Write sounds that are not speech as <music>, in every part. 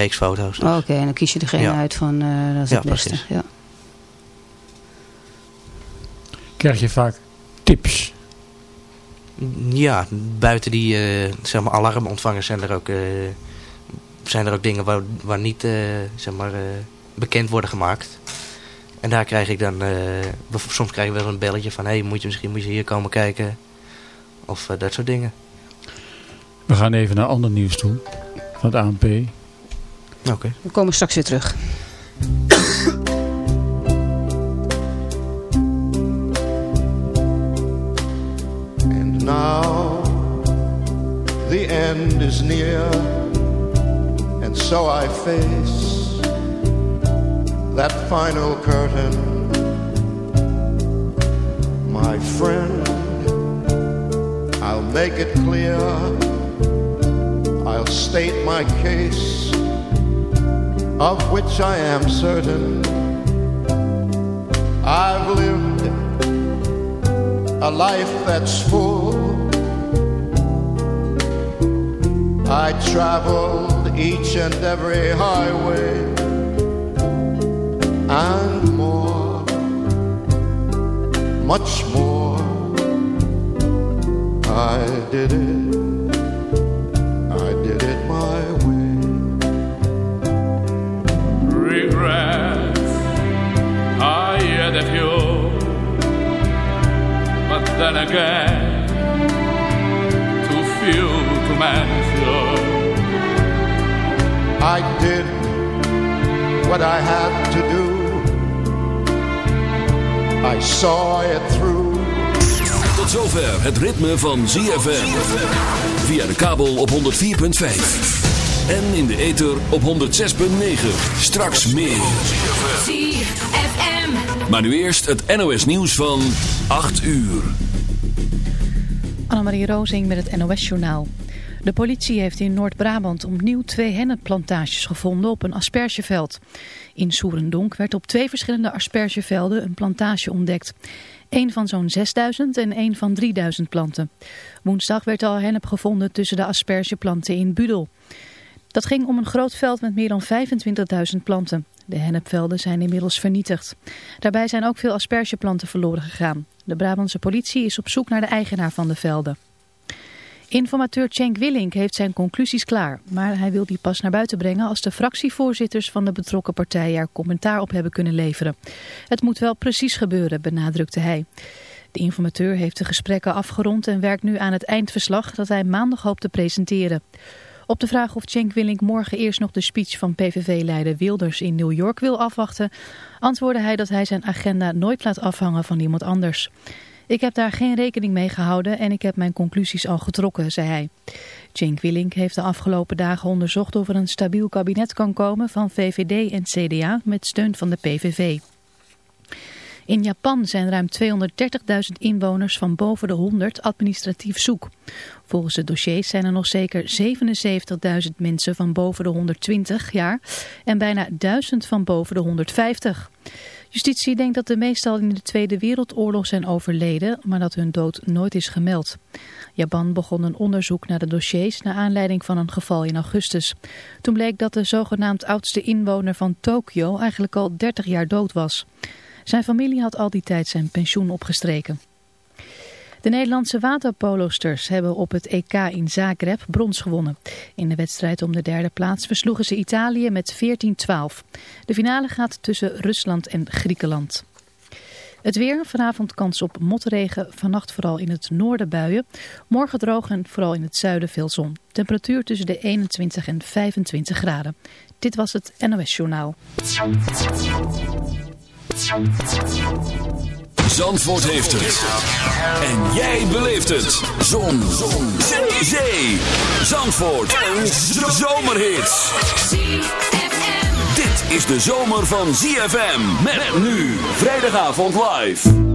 reeks foto's. Dus. Oké, en dan kies je degene Ja. uit van eh, dat is Ja, het beste. precies. Ja. Krijg je vaak tips. Ja, buiten die eh, zeg maar alarmontvangers zijn er ook, eh, zijn er ook dingen waar, waar niet eh, zeg maar, eh, bekend worden gemaakt. En daar krijg ik dan, eh, soms krijg ik wel een belletje van, hey, moet je misschien moet je hier komen kijken. Of dat soort dingen. We gaan even naar ander nieuws toe. Van het ANP. Oké. We komen straks weer terug. And now the end is near, and so I face that final curtain. My friend, I'll make it clear, I'll state my case, of which I am certain. I've lived a life that's full. I traveled each and every highway and more, much more. I did it, then again, too few to mention. I did what I had to do. I saw it through. Tot zover het ritme van ZFM. Via de kabel op 104.5. En in de ether op 106.9. Straks meer. ZFM. Maar nu eerst het NOS nieuws van 8 uur. Annemarie Rozing met het NOS-journaal. De politie heeft in Noord-Brabant opnieuw twee hennepplantages gevonden op een aspergeveld. In Soerendonk werd op twee verschillende aspergevelden een plantage ontdekt. Eén van zo'n 6000 en één van 3000 planten. Woensdag werd al hennep gevonden tussen de aspergeplanten in Budel. Dat ging om een groot veld met meer dan 25.000 planten. De hennepvelden zijn inmiddels vernietigd. Daarbij zijn ook veel aspergeplanten verloren gegaan. De Brabantse politie is op zoek naar de eigenaar van de velden. Informateur Cenk Willink heeft zijn conclusies klaar, maar hij wil die pas naar buiten brengen als de fractievoorzitters van de betrokken partijen er commentaar op hebben kunnen leveren. Het moet wel precies gebeuren, benadrukte hij. De informateur heeft de gesprekken afgerond en werkt nu aan het eindverslag dat hij maandag hoopt te presenteren. Op de vraag of Cenk Willink morgen eerst nog de speech van PVV-leider Wilders in New York wil afwachten, antwoordde hij dat hij zijn agenda nooit laat afhangen van iemand anders. Ik heb daar geen rekening mee gehouden en ik heb mijn conclusies al getrokken, zei hij. Cenk Willink heeft de afgelopen dagen onderzocht of er een stabiel kabinet kan komen van VVD en CDA met steun van de PVV. In Japan zijn ruim 230.000 inwoners van boven de 100 administratief zoek. Volgens de dossiers zijn er nog zeker 77.000 mensen van boven de 120 jaar en bijna 1000 van boven de 150. Justitie denkt dat de meestal in de Tweede Wereldoorlog zijn overleden, maar dat hun dood nooit is gemeld. Japan begon een onderzoek naar de dossiers naar aanleiding van een geval in augustus. Toen bleek dat de zogenaamd oudste inwoner van Tokio eigenlijk al 30 jaar dood was. Zijn familie had al die tijd zijn pensioen opgestreken. De Nederlandse waterpolosters hebben op het EK in Zagreb brons gewonnen. In de wedstrijd om de derde plaats versloegen ze Italië met 14-12. De finale gaat tussen Rusland en Griekenland. Het weer, vanavond kans op motregen, vannacht vooral in het noorden buien. Morgen droog en vooral in het zuiden veel zon. Temperatuur tussen de 21 en 25 graden. Dit was het NOS Journaal. Zandvoort heeft het. En jij beleeft het. Zon. Zon. Zee. Zee. Zandvoort. Een zomerhit. Dit is de zomer van ZFM. Met nu. Vrijdagavond live.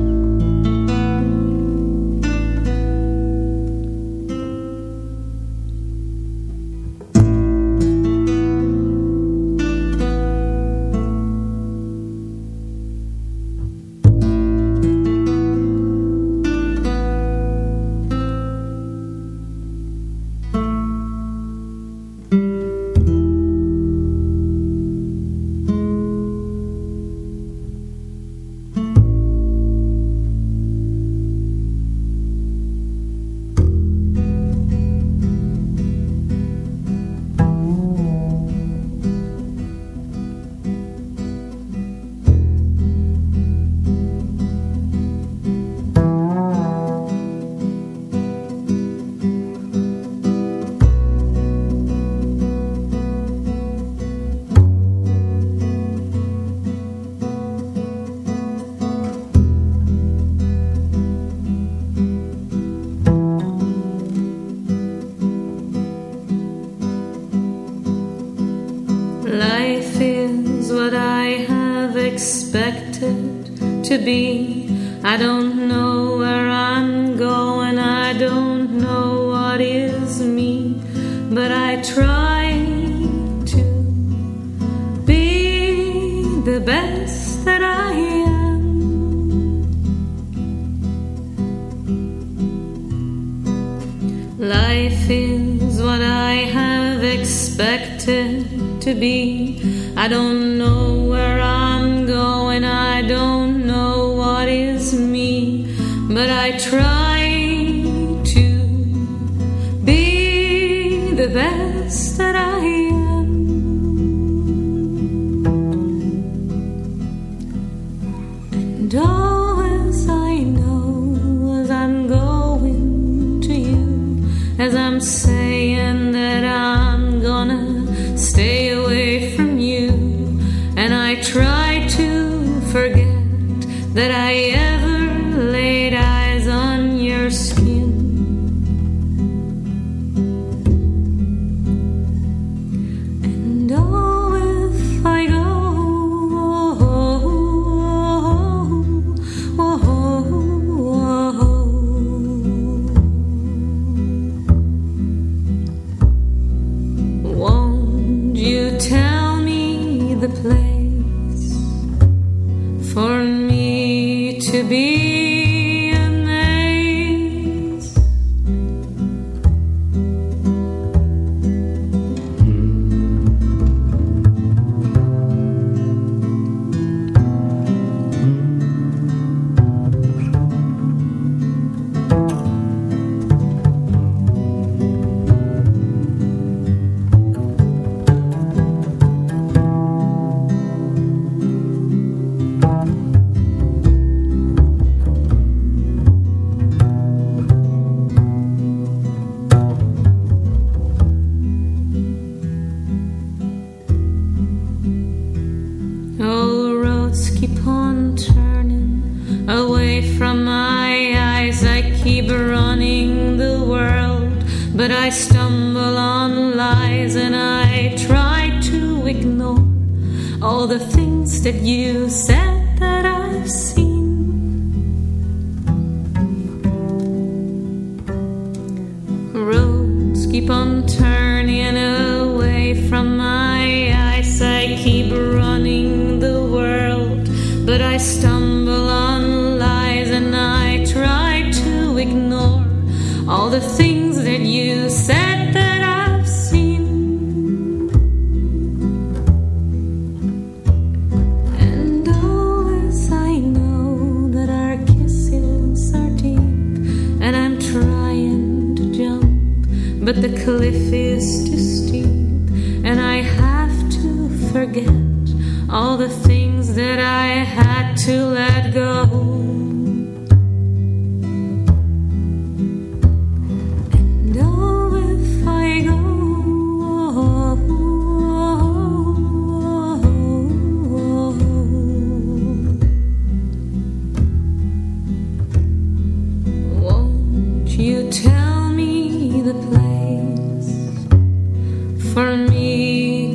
To be. I don't know where I'm going, I don't know what is me, but I try to be the best that I am. Life is what I have expected to be. I don't know try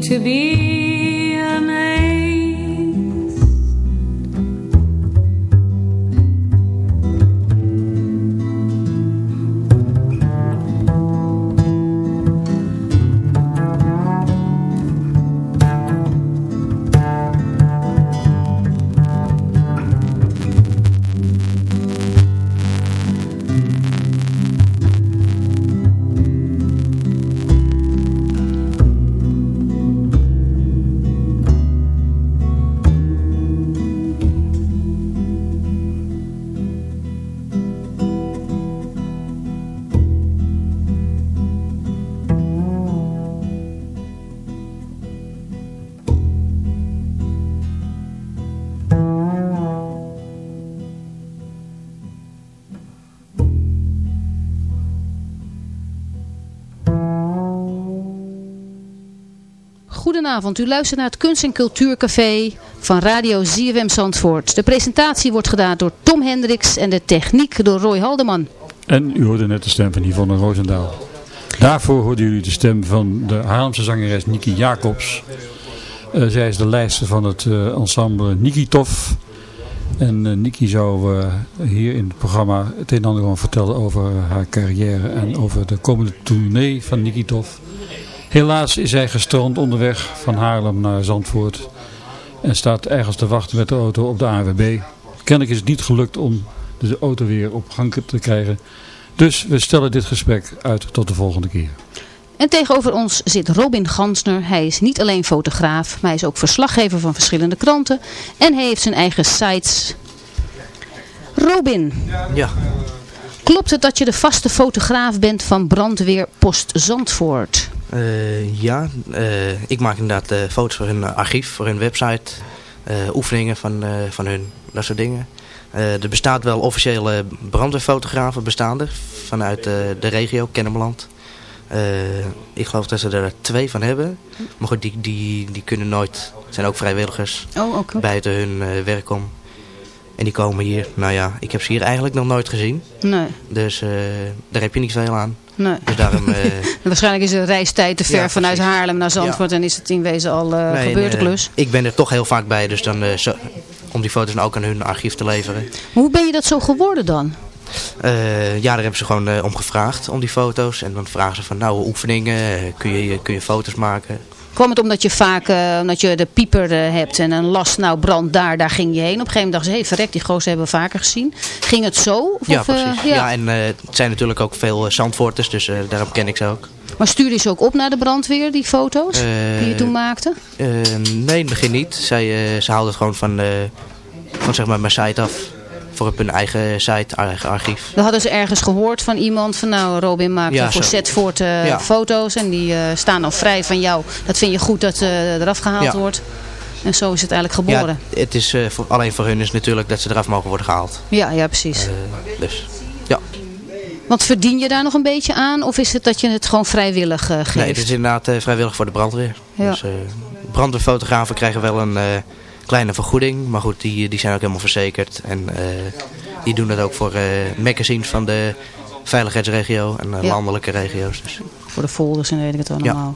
to be U luistert naar het Kunst- en Cultuurcafé van Radio ZFM Zandvoort. De presentatie wordt gedaan door Tom Hendricks en de techniek door Roy Haldeman. En u hoorde net de stem van Yvonne Roosendaal. Daarvoor hoorden jullie de stem van de Haarlemse zangeres Niki Jacobs. Eh, zij is de lijster van het eh, ensemble Nikitov. En uh, Niki zou hier in het programma het een en ander gaan vertellen over haar carrière en over de komende tournee van Nikitov. Helaas is hij gestrand onderweg van Haarlem naar Zandvoort en staat ergens te wachten met de auto op de ANWB. Kennelijk is het niet gelukt om de auto weer op gang te krijgen. Dus we stellen dit gesprek uit tot de volgende keer. En tegenover ons zit Robin Gansner. Hij is niet alleen fotograaf, maar hij is ook verslaggever van verschillende kranten. En hij heeft zijn eigen sites. Robin. Ja. Klopt het dat je de vaste fotograaf bent van brandweer Post Zandvoort? Uh, ja, uh, ik maak inderdaad uh, foto's voor hun archief, voor hun website. oefeningen van, van hun, dat soort dingen. er bestaat wel officiële brandweerfotografen bestaande vanuit de regio, Kennemerland. Ik geloof dat ze er twee van hebben. Maar goed, die, die, die kunnen nooit... zijn ook vrijwilligers oh, okay. buiten hun werk om. En die komen hier... Nou ja, ik heb ze hier eigenlijk nog nooit gezien. Nee. Dus daar heb je niet veel aan. Nee. Dus daarom... <laughs> Waarschijnlijk is de reistijd te ver Ja, vanuit. Haarlem naar Zandvoort. En is het in wezen al uh, Nee, gebeurd de en, eh, klus. ik ben er toch heel vaak bij. Dus dan... zo, om die foto's dan ook aan hun archief te leveren. Maar hoe ben je dat zo geworden dan? Uh, ja, daar hebben ze gewoon uh, om gevraagd, om die foto's. En dan vragen ze van, nou, oefeningen, uh, kun, je, kun je foto's maken? Kwam het omdat je vaak, uh, omdat je de pieper hebt en een last, nou brand daar, daar ging je heen. Op een gegeven moment dachten ze, hé hey, verrek, die gozer hebben we vaker gezien. Ging het zo? Of, ja, of, precies. ja. ja. en het zijn natuurlijk ook veel Zandvoorters, dus daarom ken ik ze ook. Maar stuurde je ze ook op naar de brandweer, die foto's, die je toen maakte? nee, in het begin niet. Zij, ze haalden het gewoon van, van zeg maar, mijn site af voor op hun eigen site, eigen archief. Dan hadden ze ergens gehoord van iemand van nou Robin maakt Ja, voor. Zetvoort uh, Ja. foto's en die uh, staan dan vrij van jou. Dat vind je goed dat uh, eraf gehaald Ja. wordt. En zo is het eigenlijk geboren. Ja, het is, uh, voor, alleen voor hun is natuurlijk dat ze eraf mogen worden gehaald. Ja, ja, precies. Dus, ja. Want verdien je daar nog een beetje aan? Of is het dat je het gewoon vrijwillig geeft? Nee, het is inderdaad vrijwillig voor de brandweer. Dus, brandweerfotografen krijgen wel een kleine vergoeding. Maar goed, die, die zijn ook helemaal verzekerd. En uh, die doen het ook voor uh, magazines van de veiligheidsregio en Ja. landelijke regio's. Dus. Voor de folders en weet ik het Ja.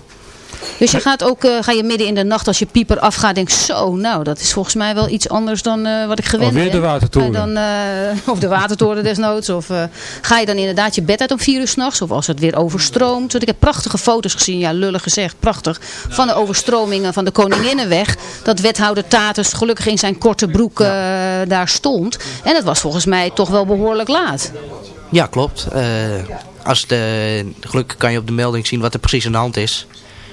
Dus je gaat ook, eh, ga je midden in de nacht als je pieper afgaat, denk zo, nou dat is volgens mij wel iets anders dan eh, wat ik gewend Alweer ben. de watertoren. Ga je Dan, eh, <laughs> of de watertoren desnoods. Of eh, ga je dan inderdaad je bed uit om vier uur s'nachts? Of als het weer overstroomt. Want ik heb prachtige foto's gezien, ja lullig gezegd, prachtig. Van de overstromingen van de Koninginnenweg. Dat wethouder Tatus gelukkig in zijn korte broek eh, daar stond. En het was volgens mij toch wel behoorlijk laat. Ja, klopt. Uh, als de, gelukkig kan je op de melding zien wat er precies aan de hand is.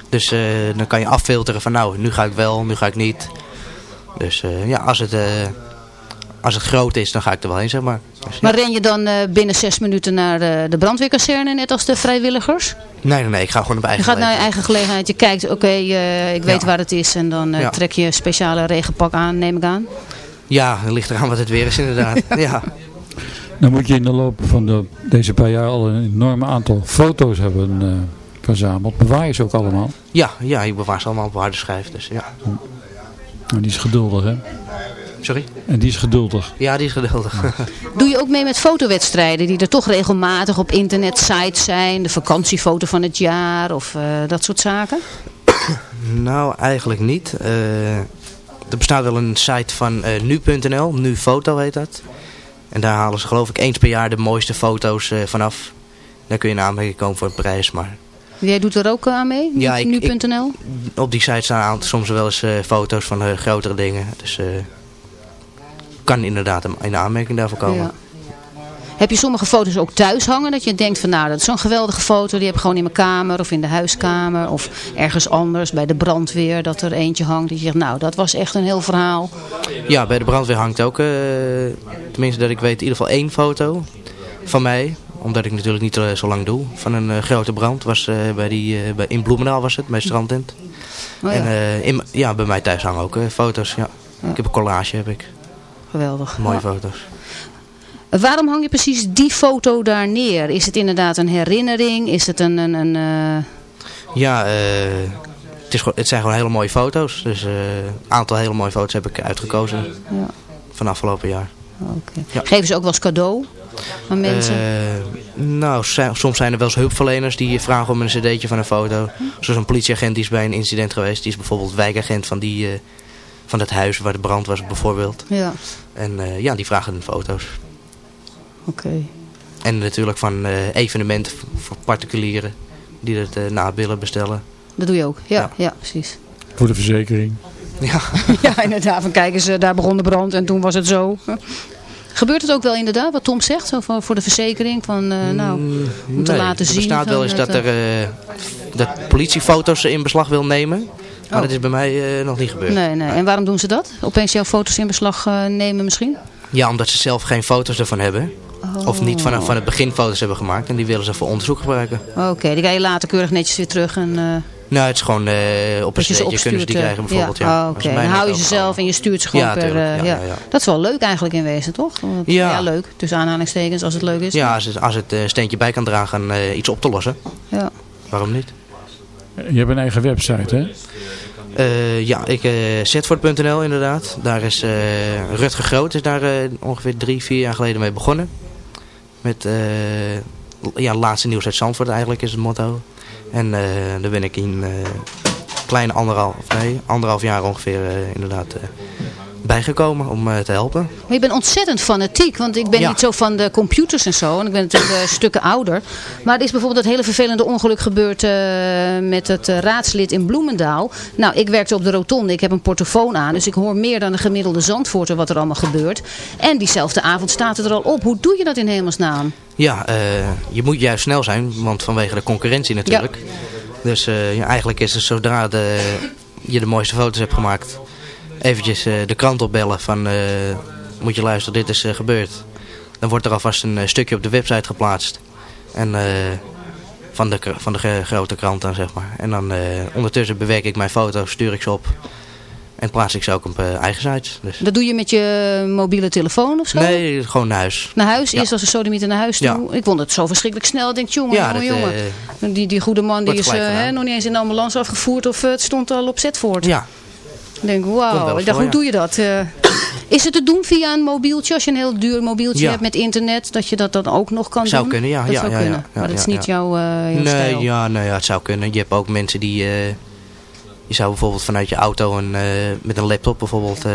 Dus uh, dan kan je affilteren van nou, nu ga ik wel, nu ga ik niet. Dus uh, ja, als het, uh, als het groot is, dan ga ik er wel heen, zeg maar. Dus, Maar ja. ren je dan uh, binnen zes minuten naar de, de brandweerkazerne, net als de vrijwilligers? Nee, nee, nee, ik ga gewoon op Je eigen gaat naar je eigen gelegenheid, je kijkt, oké, okay, ik weet Ja. waar het is. En dan uh, Ja. trek je een speciale regenpak aan, neem ik aan. Ja, het ligt eraan wat het weer is inderdaad. <laughs> ja. Dan moet je in de loop van de, deze paar jaar al een enorm aantal foto's hebben uh, verzameld. Bewaar je ze ook allemaal? Ja, ja, ik bewaar ze allemaal op harde schijf. Dus, ja. En die is geduldig, hè? Sorry? En die is geduldig. Ja, die is geduldig. <laughs> Doe je ook mee met fotowedstrijden die er toch regelmatig op internetsites zijn? De vakantiefoto van het jaar of uh, dat soort zaken? <coughs> nou, eigenlijk niet. Uh, er bestaat wel een site van uh, nu.nl, nu foto heet dat. En daar halen ze geloof ik eens per jaar de mooiste foto's uh, vanaf. Daar kun je in aanmerking komen voor een prijs, maar... Jij doet er ook aan mee? Ja, nu.nl? Op die site staan soms wel eens uh, foto's van uh, grotere dingen. Dus kan inderdaad in aanmerking daarvoor komen. Ja. Heb je sommige foto's ook thuis hangen? Dat je denkt van nou dat is zo'n geweldige foto. Die heb ik gewoon in mijn kamer of in de huiskamer. Of ergens anders bij de brandweer. Dat er eentje hangt. Dat je zegt nou dat was echt een heel verhaal. Ja bij de brandweer hangt ook. Uh, tenminste dat ik weet in ieder geval één foto van mij omdat ik natuurlijk niet uh, zo lang doe. Van een uh, grote brand. Was, uh, bij die, bij, in Bloemendaal was het, bij strandtent. Oh, ja. En in, ja, bij mij thuis hangen ook foto's. Ja. Ja. Ik heb een collage. Heb ik. Geweldig. Mooie foto's. Waarom hang je precies die foto daar neer? Is het inderdaad een herinnering? Is het een... een, een Ja, het, is, het zijn gewoon hele mooie foto's. Dus een aantal hele mooie foto's heb ik uitgekozen. Ja. Van afgelopen jaar. Oké. Ja. Geven ze ook wel eens cadeau mensen? Eh, nou, zi- soms zijn er wel eens hulpverleners die vragen om een cd'tje van een foto. Zoals een politieagent die is bij een incident geweest. Die is bijvoorbeeld wijkagent van, die, eh, van het huis waar de brand was bijvoorbeeld. ja, En eh, ja, die vragen foto's. oké. En natuurlijk van eh, evenementen voor particulieren die het eh, na willen bestellen. Dat doe je ook. Ja, ja. Ja. precies. Voor de verzekering. Ja, <laughs> Ja, inderdaad. Van kijk eens, eh, daar begon de brand en toen was het zo. Gebeurt het ook wel inderdaad, wat Tom zegt, zo voor, voor de verzekering? Van, eh, nou, om te Nee, laten er zien. bestaat wel van eens het, dat, er, eh, dat politie in beslag wil nemen. Maar Oh. dat is bij mij eh, nog niet gebeurd. Nee, nee. En waarom doen ze dat? Opeens jouw foto's in beslag eh, nemen misschien? Ja, omdat ze zelf geen foto's ervan hebben. Of niet van, van het begin foto's hebben gemaakt. En die willen ze voor onderzoek gebruiken. Oké, die ga je later keurig netjes weer terug. En, eh Nou, het is gewoon eh, op een dat je ze cd'tje kunnen ze die eh, krijgen bijvoorbeeld. Ja. Ja, Als oké. het Dan hou je ze zelf en je stuurt ze gewoon Ja, per... eh, Ja, ja. ja, ja. Dat is wel leuk eigenlijk in wezen, toch? Want- Ja. leuk. Tussen aanhalingstekens, als het leuk is. Ja, als het, als het eh, steentje bij kan dragen eh, iets op te lossen. Ja. Waarom niet? Je hebt een eigen website, hè? Eh, ja, ik uh, Zetvoort.nl inderdaad. Daar is uh, Rutger Groot is daar uh, ongeveer drie, vier jaar geleden mee begonnen. Met uh, ja, laatste nieuws uit Zandvoort eigenlijk is het motto. En uh, daar ben ik in kleine anderhalf, nee, anderhalf jaar ongeveer inderdaad bijgekomen om uh, te helpen. Maar je bent ontzettend fanatiek, want ik ben Ja. niet zo van de computers en zo. En ik ben natuurlijk uh, stukken ouder. Maar er is bijvoorbeeld dat hele vervelende ongeluk gebeurd uh, met het raadslid in Bloemendaal. Nou, ik werkte op de rotonde, ik heb een portofoon aan. Dus ik hoor meer dan een gemiddelde zandvoorter wat er allemaal gebeurt. En diezelfde avond staat het er al op. Hoe doe je dat in hemelsnaam? Ja, uh, je moet juist snel zijn, want vanwege de concurrentie natuurlijk. Ja. Dus uh, ja, eigenlijk is het zodra de, je de mooiste foto's hebt gemaakt eventjes uh, de krant opbellen van uh, moet je luisteren, dit is uh, gebeurd. Dan wordt er alvast een stukje op de website geplaatst. En van de, van de grote krant dan zeg maar. En dan ondertussen bewerk ik mijn foto's, stuur ik ze op. En plaats ik ze ook op eigen sites. Dus. Dat doe je met je mobiele telefoon of zo? Nee, gewoon naar huis. Naar huis? Eerst als een sodemieter naar huis toe? Ja. Ik vond het zo verschrikkelijk snel. Ik denk, jongen, ja, jongen. Die, die goede man die is nog niet eens in de ambulance afgevoerd of het stond al op Zetvoort. Ja, ik denk, wauw. Ik dacht, hoe ja. doe je dat? Uh, is het te doen via een mobieltje? Als je een heel duur mobieltje ja. hebt met internet, dat je dat dan ook nog kan zou doen? Kunnen, ja. Dat ja, zou ja, kunnen. Ja, maar dat is niet jouw, uh, jouw nee, stijl. Ja, nou ja, het zou kunnen. Je hebt ook mensen die... Uh, je zou bijvoorbeeld vanuit je auto een, met een laptop bijvoorbeeld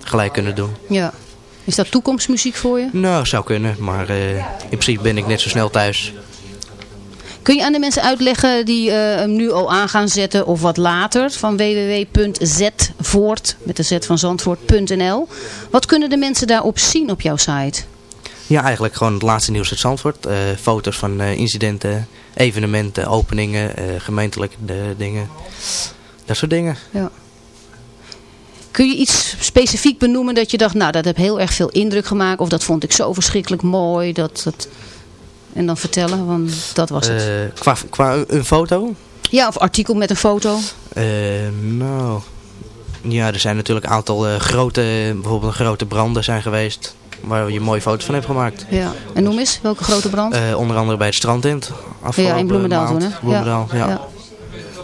gelijk kunnen doen. Ja. Is dat toekomstmuziek voor je? Nou, zou kunnen. Maar in principe ben ik net zo snel thuis. Kun je aan de mensen uitleggen die uh, hem nu al aan gaan zetten of wat later van www.zvoort met de z van Zandvoort.nl. Wat kunnen de mensen daarop zien op jouw site? Ja, eigenlijk gewoon het laatste nieuws uit Zandvoort. Uh, foto's van uh, incidenten, evenementen, openingen, gemeentelijke dingen. Dat soort dingen. Ja. Kun je iets specifiek benoemen dat je dacht, nou dat heb heel erg veel indruk gemaakt. Of dat vond ik zo verschrikkelijk mooi. Dat, dat... En dan vertellen, want dat was het. Uh, qua, qua een foto? Ja, of artikel met een foto. Uh, nou, ja, er zijn natuurlijk een aantal uh, grote, bijvoorbeeld grote branden zijn geweest. Waar je mooie foto's van hebt gemaakt. Ja, en noem eens, welke grote brand? Uh, onder andere bij het strandtent. Ja, in Bloemendaal toen hè? Bloemendaal, ja. ja. ja.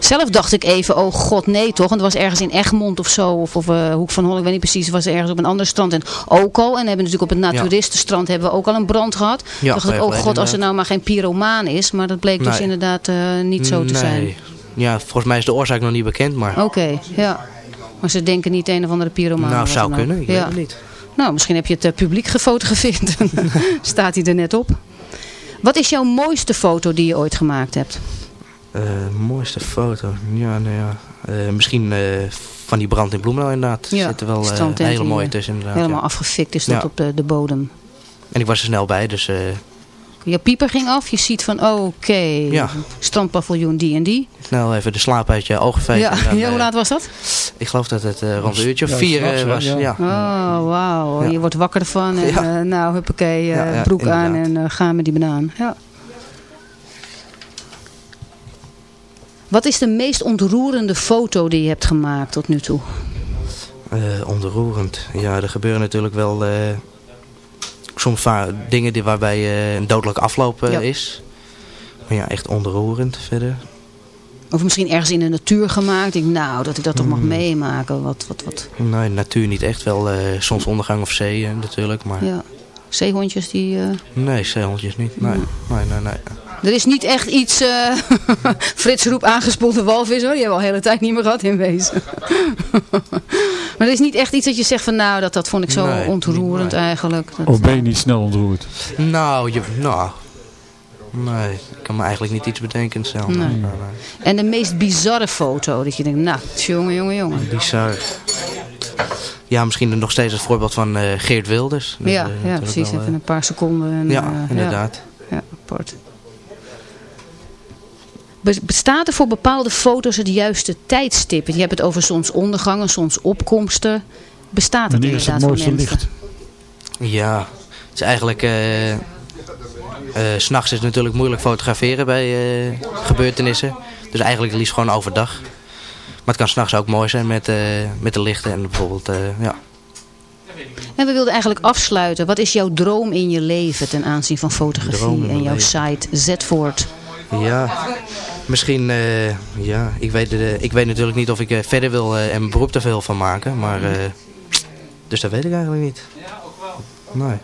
Zelf dacht ik even, oh god nee toch. Want het was ergens in Egmond of zo. Of, of uh, Hoek van Holland, ik weet niet precies. Het was ergens op een ander strand. En ook al. En hebben natuurlijk op het naturistenstrand hebben we ook al een brand gehad. Ja, dacht ik, oh god, als er nou maar geen pyromaan is. Maar dat bleek nee. dus inderdaad uh, niet zo te nee. zijn. Ja, volgens mij is de oorzaak nog niet bekend. Maar... Oké, okay, ja. Maar ze denken niet een of andere pyromaan. Nou, zou kunnen. Ik ja. weet het niet. Nou, misschien heb je het uh, publiek gefotografeerd. <laughs> Staat hij er net op. Wat is jouw mooiste foto die je ooit gemaakt hebt? Uh, mooiste foto? Ja, nou ja. Uh, misschien uh, van die brand in Bloemendaal inderdaad. Ja, zit er wel een hele mooie tussen inderdaad. Helemaal ja. afgefikt is dat ja. op de, de, bodem. En ik was er snel bij, dus... Je pieper ging af, je ziet van oké, okay, ja. strandpaviljoen die en die. Snel even de slaap uit je ogen vegen. Ja, <laughs> hoe laat was dat? Ik geloof dat het rond een uurtje of vier was. Ja. Oh, wauw. Je wordt wakker ervan en nou, huppakee, broek aan en gaan met die banaan. Ja. Wat is de meest ontroerende foto die je hebt gemaakt tot nu toe? Uh, ontroerend. Ja, er gebeuren natuurlijk wel uh, soms dingen die waarbij uh, een dodelijk afloop ja. is. Maar ja, echt ontroerend verder. Of misschien ergens in de natuur gemaakt. Ik nou, dat ik dat toch mag Hmm. meemaken. Wat, wat, wat. Nee, natuur niet echt. Wel eh, zonsondergang of zee eh, natuurlijk. Maar Ja. Zeehondjes die... eh, nee, zeehondjes niet. Nee, nee, nee. nee. Er is niet echt iets... eh <laughs> Frits roep aangespoelde walvis hoor. Die hebben we al de hele tijd niet meer gehad in wezen. <laughs> maar er is niet echt iets dat je zegt van nou, dat, dat vond ik zo Nee, ontroerend nee. eigenlijk. Dat- Of ben je niet snel ontroerd? Nou, je, nou, nee, ik kan me eigenlijk niet iets bedenken zelf. Nee. En de meest bizarre foto. Dat je denkt, nou, jongen, jongen, jongen. Bizar. Ja, misschien nog steeds het voorbeeld van eh, Geert Wilders. Dat, Ja, eh, ja precies. wel, Even eh, een paar seconden. En, ja, inderdaad. Ja, ja, apart. Be- Bestaat er voor bepaalde foto's het juiste tijdstip? Je hebt het over zonsondergangen, zonsopkomsten. Bestaat het Wanneer is het inderdaad voor mooiste mensen? licht? Ja, het is eigenlijk... eh eh, S S'nachts is het natuurlijk moeilijk fotograferen bij eh, gebeurtenissen. Dus eigenlijk liefst gewoon overdag. Maar het kan s'nachts ook mooi zijn met, eh, met de lichten en bijvoorbeeld... eh, ja. En we wilden eigenlijk afsluiten. Wat is jouw droom in je leven ten aanzien van fotografie en jouw leven. site Zetvoort? Ja, misschien, eh, ja, ik weet, ik weet natuurlijk niet of ik eh, verder wil en mijn beroep er veel van maken, maar, dus dat weet ik eigenlijk niet. Nee.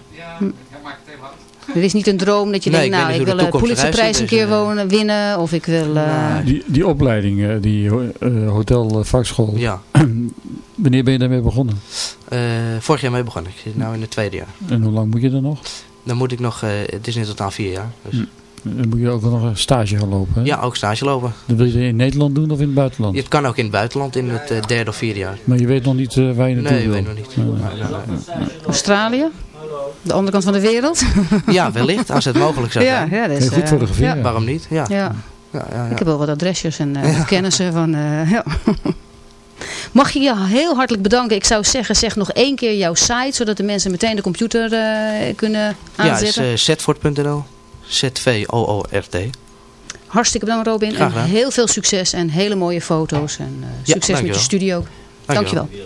Er is niet een droom dat je Nee, denkt, ik nou, ik de wil de Pulitzerprijs een keer dus, eh, wonen, winnen. Of ik wil... eh, Nee. Die, die opleiding, eh, die eh, hotel eh, vakschool, Ja, <clears throat> wanneer ben je daarmee begonnen? eh, vorig jaar mee begonnen. Ik zit nu in het tweede jaar. En hoe lang moet je er nog? Dan moet ik nog, eh, het is in totaal vier jaar. Dus. Dan moet je ook nog een stage gaan lopen. Hè? Ja, ook stage lopen. Dat wil je in Nederland doen of in het buitenland? Het kan ook in het buitenland in het derde of vierde jaar. Maar je weet nog niet waar je naartoe Nee, wil. weet nog niet. Nee, nee. Australië? De andere kant van de wereld? <laughs> Ja, wellicht, als het mogelijk zou ja, zijn. ja, dat Kun is... je goed eh, fotograferen? ja. Waarom niet? Ja. Ja. Ja, ja, ja. Ik heb wel wat adresjes en eh, kennissen van... eh, <laughs> ja. Mag je je heel hartelijk bedanken. Ik zou zeggen, zeg nog één keer jouw site, zodat de mensen meteen de computer eh, kunnen Ja, het is aanzetten. uh, zetvoort.nl. Z-V-O-O-R-T. Hartstikke bedankt Robin. En heel veel succes en hele mooie foto's. En eh, succes met je dankjewel. studio. Dankjewel. Lief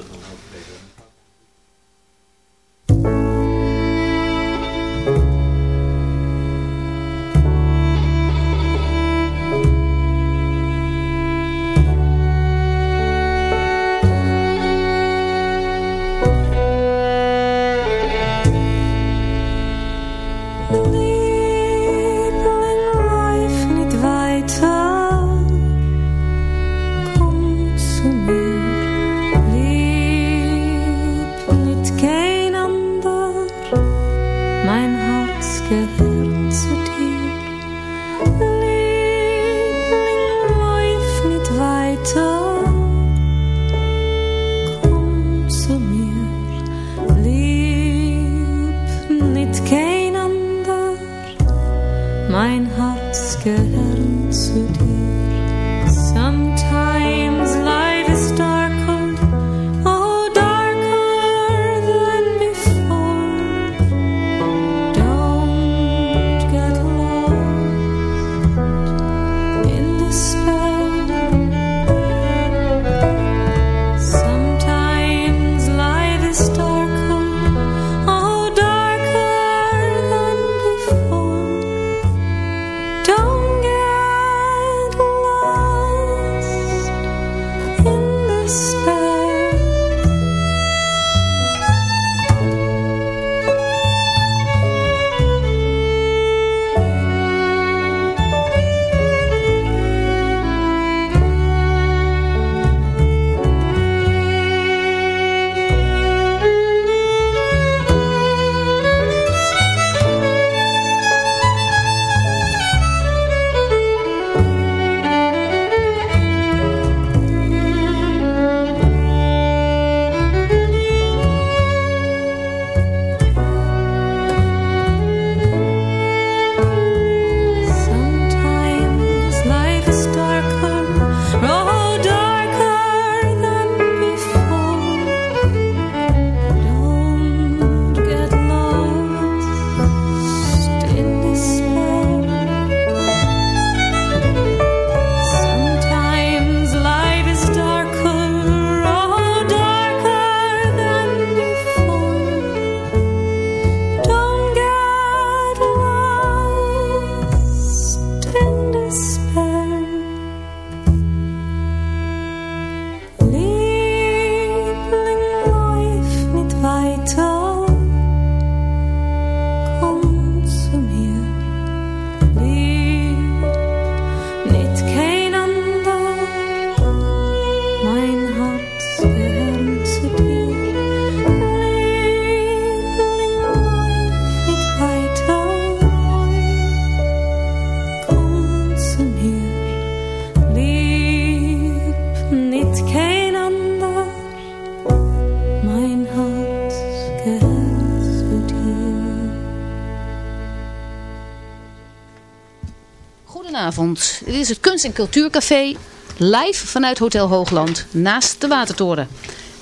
is het Kunst- en Cultuurcafé live vanuit Hotel Hoogland naast de Watertoren.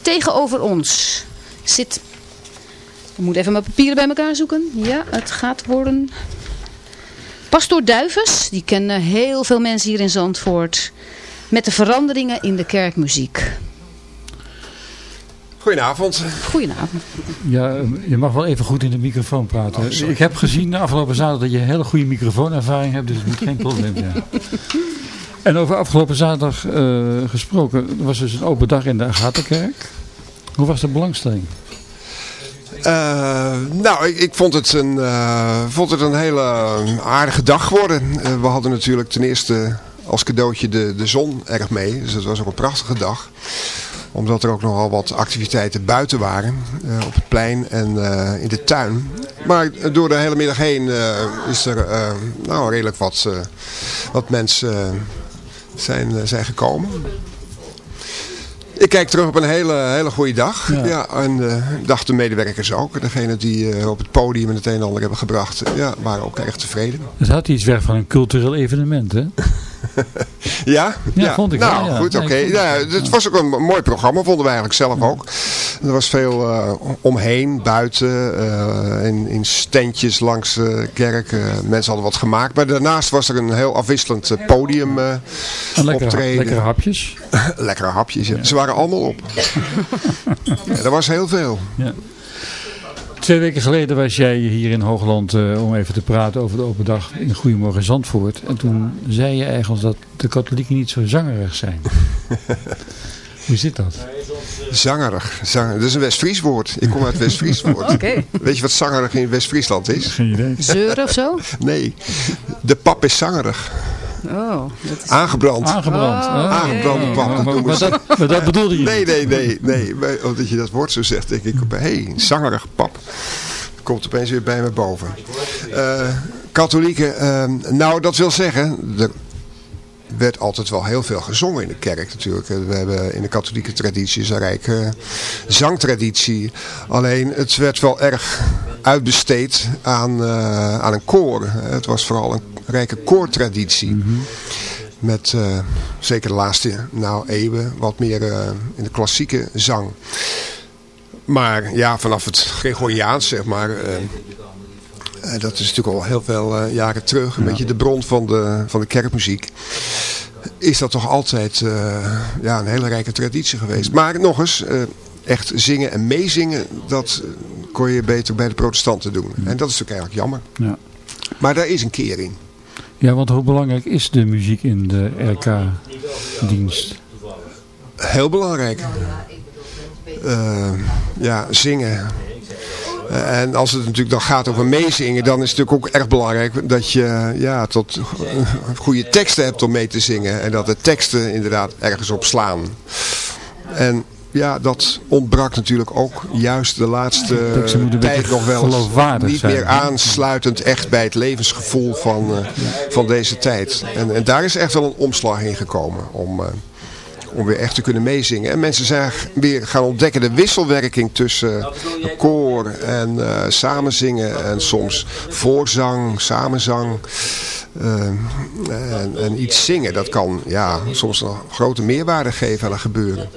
Tegenover ons zit... Ik moet even mijn papieren bij elkaar zoeken. Ja, het gaat worden... Pastoor Duivens, die kennen heel veel mensen hier in Zandvoort. Met de veranderingen in de kerkmuziek. Goedenavond. Goedenavond. Ja, je mag wel even goed in de microfoon praten. Oh, ik heb gezien de afgelopen zaterdag dat je een hele goede microfoonervaring hebt, dus het moet geen probleem zijn. <laughs> En over afgelopen zaterdag eh, gesproken, er was dus een open dag in de Agatha-kerk. Hoe was de belangstelling? Uh, nou, ik, ik, vond, het een, uh, vond het een hele aardige dag geworden. Uh, we hadden natuurlijk ten eerste als cadeautje de, de zon erg mee. Dus het was ook een prachtige dag. Omdat er ook nogal wat activiteiten buiten waren. op het plein en in de tuin. Maar door de hele middag heen is er nou, redelijk wat, wat mensen zijn, zijn gekomen. Ik kijk terug op een hele, hele goede dag. Ja. ja en uh, dacht de medewerkers ook. Degene die uh, op het podium het een en ander hebben gebracht, ja, waren ook echt tevreden. Het had iets weg van een cultureel evenement, hè? <laughs> <laughs> ja? Ja, vond ik Nou, wel, ja. goed, oké. Nee, vond Ja, het- was ook een mooi programma, vonden we eigenlijk zelf ook. Er was veel eh, omheen, buiten, eh, in, in standjes langs de kerk. Eh, mensen hadden wat gemaakt. Maar daarnaast was er een heel afwisselend podium En lekkere, optreden. lekkere hapjes. <laughs> Lekkere hapjes, ja. Ze waren allemaal op. <laughs> ja, er was heel veel. Twee weken geleden was jij hier in Hoogland eh, om even te praten over de open dag in Goedemorgen Zandvoort. En toen zei je eigenlijk dat de katholieken niet zo zangerig zijn. <laughs> Hoe zit dat? Zangerig. Zanger. Dat is een West-Fries woord. Ik kom uit West-Fries woord. <laughs> Oké. Weet je wat zangerig in West-Friesland is? Geen idee. Zeuren of zo? <laughs> Nee. De pap is zangerig. Oh, dat is... Aangebrand. Aangebrand. Oh, oké. Aangebrande pap. maar, dat maar, dat, maar dat bedoelde je Nee, niet. nee, nee. nee. Maar Omdat je dat woord zo zegt, denk ik, hé, hey, zangerig pap. Komt opeens weer bij me boven. Eh, katholieken, eh, nou dat wil zeggen, er werd altijd wel heel veel gezongen in de kerk natuurlijk. We hebben in de katholieke traditie is een rijke zangtraditie. Alleen het werd wel erg uitbesteed aan, eh, aan een koor. Het was vooral een rijke koortraditie. Met eh, zeker de laatste nou, eeuwen wat meer eh, in de klassieke zang. Maar ja, vanaf het Gregoriaans zeg maar... eh, dat is natuurlijk al heel veel eh, jaren terug. Een beetje de bron van de, van de kerkmuziek. Is dat toch altijd eh, ja, een hele rijke traditie geweest. Maar nog eens, echt zingen en meezingen, dat kon je beter bij de protestanten doen. En dat is natuurlijk eigenlijk jammer. Ja. Maar daar is een kering. ja, want hoe belangrijk is de muziek in de RK-dienst? Heel belangrijk. Ja, zingen. Eh, En als het natuurlijk dan gaat over meezingen, dan is het natuurlijk ook erg belangrijk dat je ja, tot goede teksten hebt om mee te zingen. En dat de teksten inderdaad ergens op slaan. En ja, dat ontbrak natuurlijk ook juist de laatste tijd nog wel niet zijn, meer aansluitend echt bij het levensgevoel van, eh, van deze tijd. En, en daar is echt wel een omslag in gekomen om, eh, om weer echt te kunnen meezingen. En mensen zijn weer gaan ontdekken de wisselwerking tussen eh, koor en eh, samenzingen en soms voorzang, samenzang. eh, en, en iets zingen, dat kan ja, soms een grote meerwaarde geven aan een gebeuren.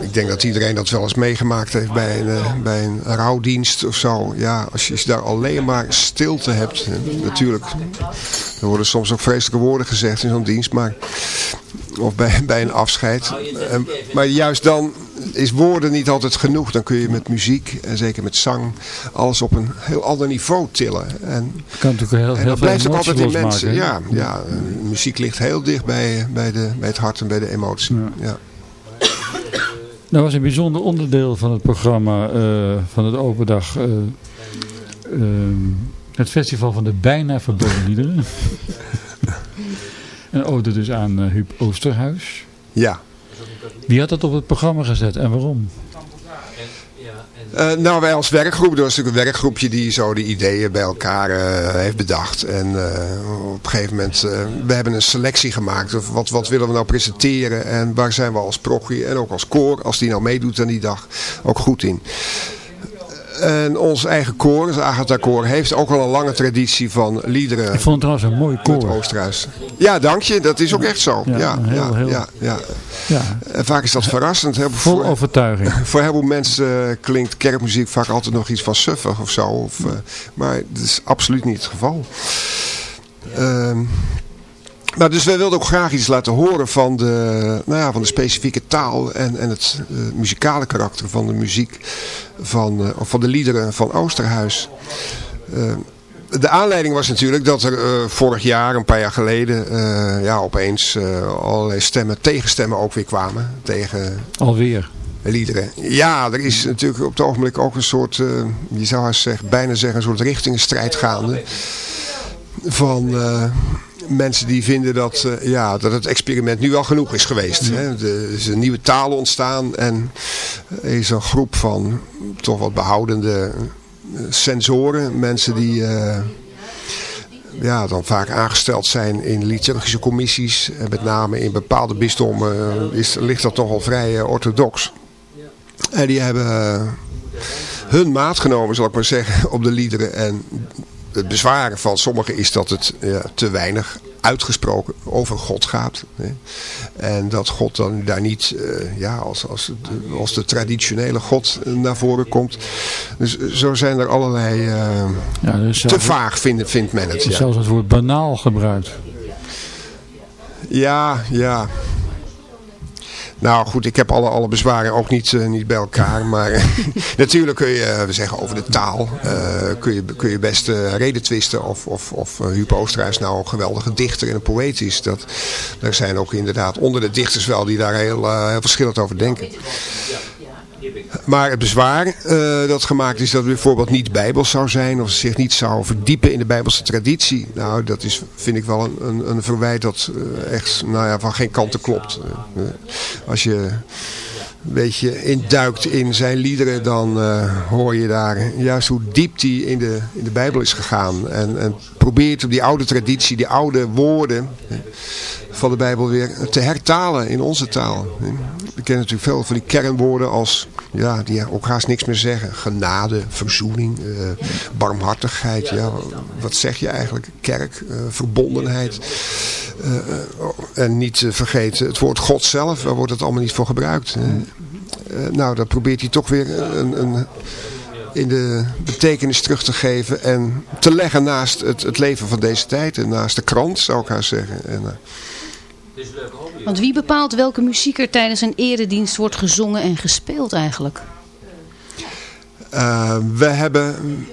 Ik denk dat iedereen dat wel eens meegemaakt heeft bij een, bij een rouwdienst of zo. Ja, als je daar alleen maar stilte hebt. natuurlijk, er worden soms ook vreselijke woorden gezegd in zo'n dienst. Maar, of bij, bij een afscheid. Eh, maar juist dan is woorden niet altijd genoeg. Dan kun je met muziek en zeker met zang alles op een heel ander niveau tillen. En, Het kan natuurlijk heel, en heel dat veel blijft ook altijd in mensen. Ja, ja, eh, muziek ligt heel dicht bij, bij, de, bij het hart en bij de emotie. Ja. Dat was een bijzonder onderdeel van het programma eh, van het open dag. eh, ehm, het festival van de bijna verboden liederen. <laughs> een ode dus aan eh, Huub Oosterhuis. ja. Wie had dat op het programma gezet en waarom? Eh, nou, wij als werkgroep, dat was natuurlijk een werkgroepje die zo de ideeën bij elkaar eh, heeft bedacht. En op een gegeven moment, we hebben een selectie gemaakt. Of wat, wat willen we nou presenteren en waar zijn we als prochie en ook als koor, als die nou meedoet aan die dag, ook goed in. En ons eigen koor, het Agatha Koor, heeft ook al een lange traditie van liederen. Ik vond het trouwens een mooi koor. Oosterhuis. Ja, dank je. Dat is ook echt zo. Ja, Ja, ja, heel, heel- ja, ja. Ja, vaak is dat verrassend. Heel vol voor, overtuiging. <laughs> voor heel veel mensen eh, klinkt kerkmuziek vaak altijd nog iets van suffig of zo. Of, eh, maar dat is absoluut niet het geval. Ehm, maar dus wij wilden ook graag iets laten horen van de, nou ja, van de specifieke taal en, en het eh, muzikale karakter van de muziek van, eh, van de liederen van Oosterhuis. Ehm, de aanleiding was natuurlijk dat er eh, vorig jaar, een paar jaar geleden, eh, ja, opeens eh, allerlei stemmen, tegenstemmen ook weer kwamen. Tegen Alweer. liederen. Ja, er is natuurlijk op het ogenblik ook een soort, eh, je zou haast zeggen, bijna zeggen, een soort richtingenstrijd gaande. Van eh, mensen die vinden dat, eh, ja, dat het experiment nu al genoeg is geweest. Hè? Er is een nieuwe taal ontstaan en er is een groep van toch wat behoudende eh, sensoren. Mensen die... eh, ja, dan vaak aangesteld zijn in liturgische commissies. En met name in bepaalde bisdommen is, ligt dat nogal vrij eh, orthodox. En die hebben hun maat genomen, zal ik maar zeggen, op de liederen. En het bezwaren van sommigen is dat het ja, te weinig uitgesproken over God gaat. Hè. En dat God dan daar niet eh, ja, als, als, de, als de traditionele God eh, naar voren komt. Dus eh, zo zijn er allerlei... eh, Ja, te vaag vindt, vindt men het. Ja, zelfs het woord banaal gebruikt. ja. ja. Nou goed, ik heb alle, alle bezwaren ook niet, eh, niet bij elkaar. <laughs> Maar <laughs> natuurlijk kun je, eh, we zeggen over de taal, eh, kun, je, kun je best eh, reden twisten of, of, of uh, Huub Oosterhuis nou een geweldige dichter en een poëet is. Dat, er zijn ook inderdaad onder de dichters wel die daar heel, eh, heel verschillend over denken. Maar het bezwaar eh, dat gemaakt is dat het bijvoorbeeld niet bijbels zou zijn of zich niet zou verdiepen in de bijbelse traditie. Nou, dat is, vind ik wel een, een, een verwijt dat eh, echt nou ja, van geen kanten klopt. Eh, als je een beetje induikt in zijn liederen, dan hoor je daar juist hoe diep die in de, in de Bijbel is gegaan. En, en probeert op die oude traditie, die oude woorden eh, van de Bijbel weer te hertalen in onze taal. We kennen natuurlijk veel van die kernwoorden als, ja, die ook haast niks meer zeggen. Genade, verzoening, eh, barmhartigheid. Ja, wat zeg je eigenlijk? Kerk, eh, verbondenheid. Eh, eh, en niet te vergeten het woord God zelf, waar wordt het allemaal niet voor gebruikt. Eh, nou, dan probeert hij toch weer een, een, in de betekenis terug te geven en te leggen naast het, het leven van deze tijd en naast de krant, zou ik haar zeggen. En, eh, Want wie bepaalt welke muziek er tijdens een eredienst wordt gezongen en gespeeld eigenlijk? Uh, we hebben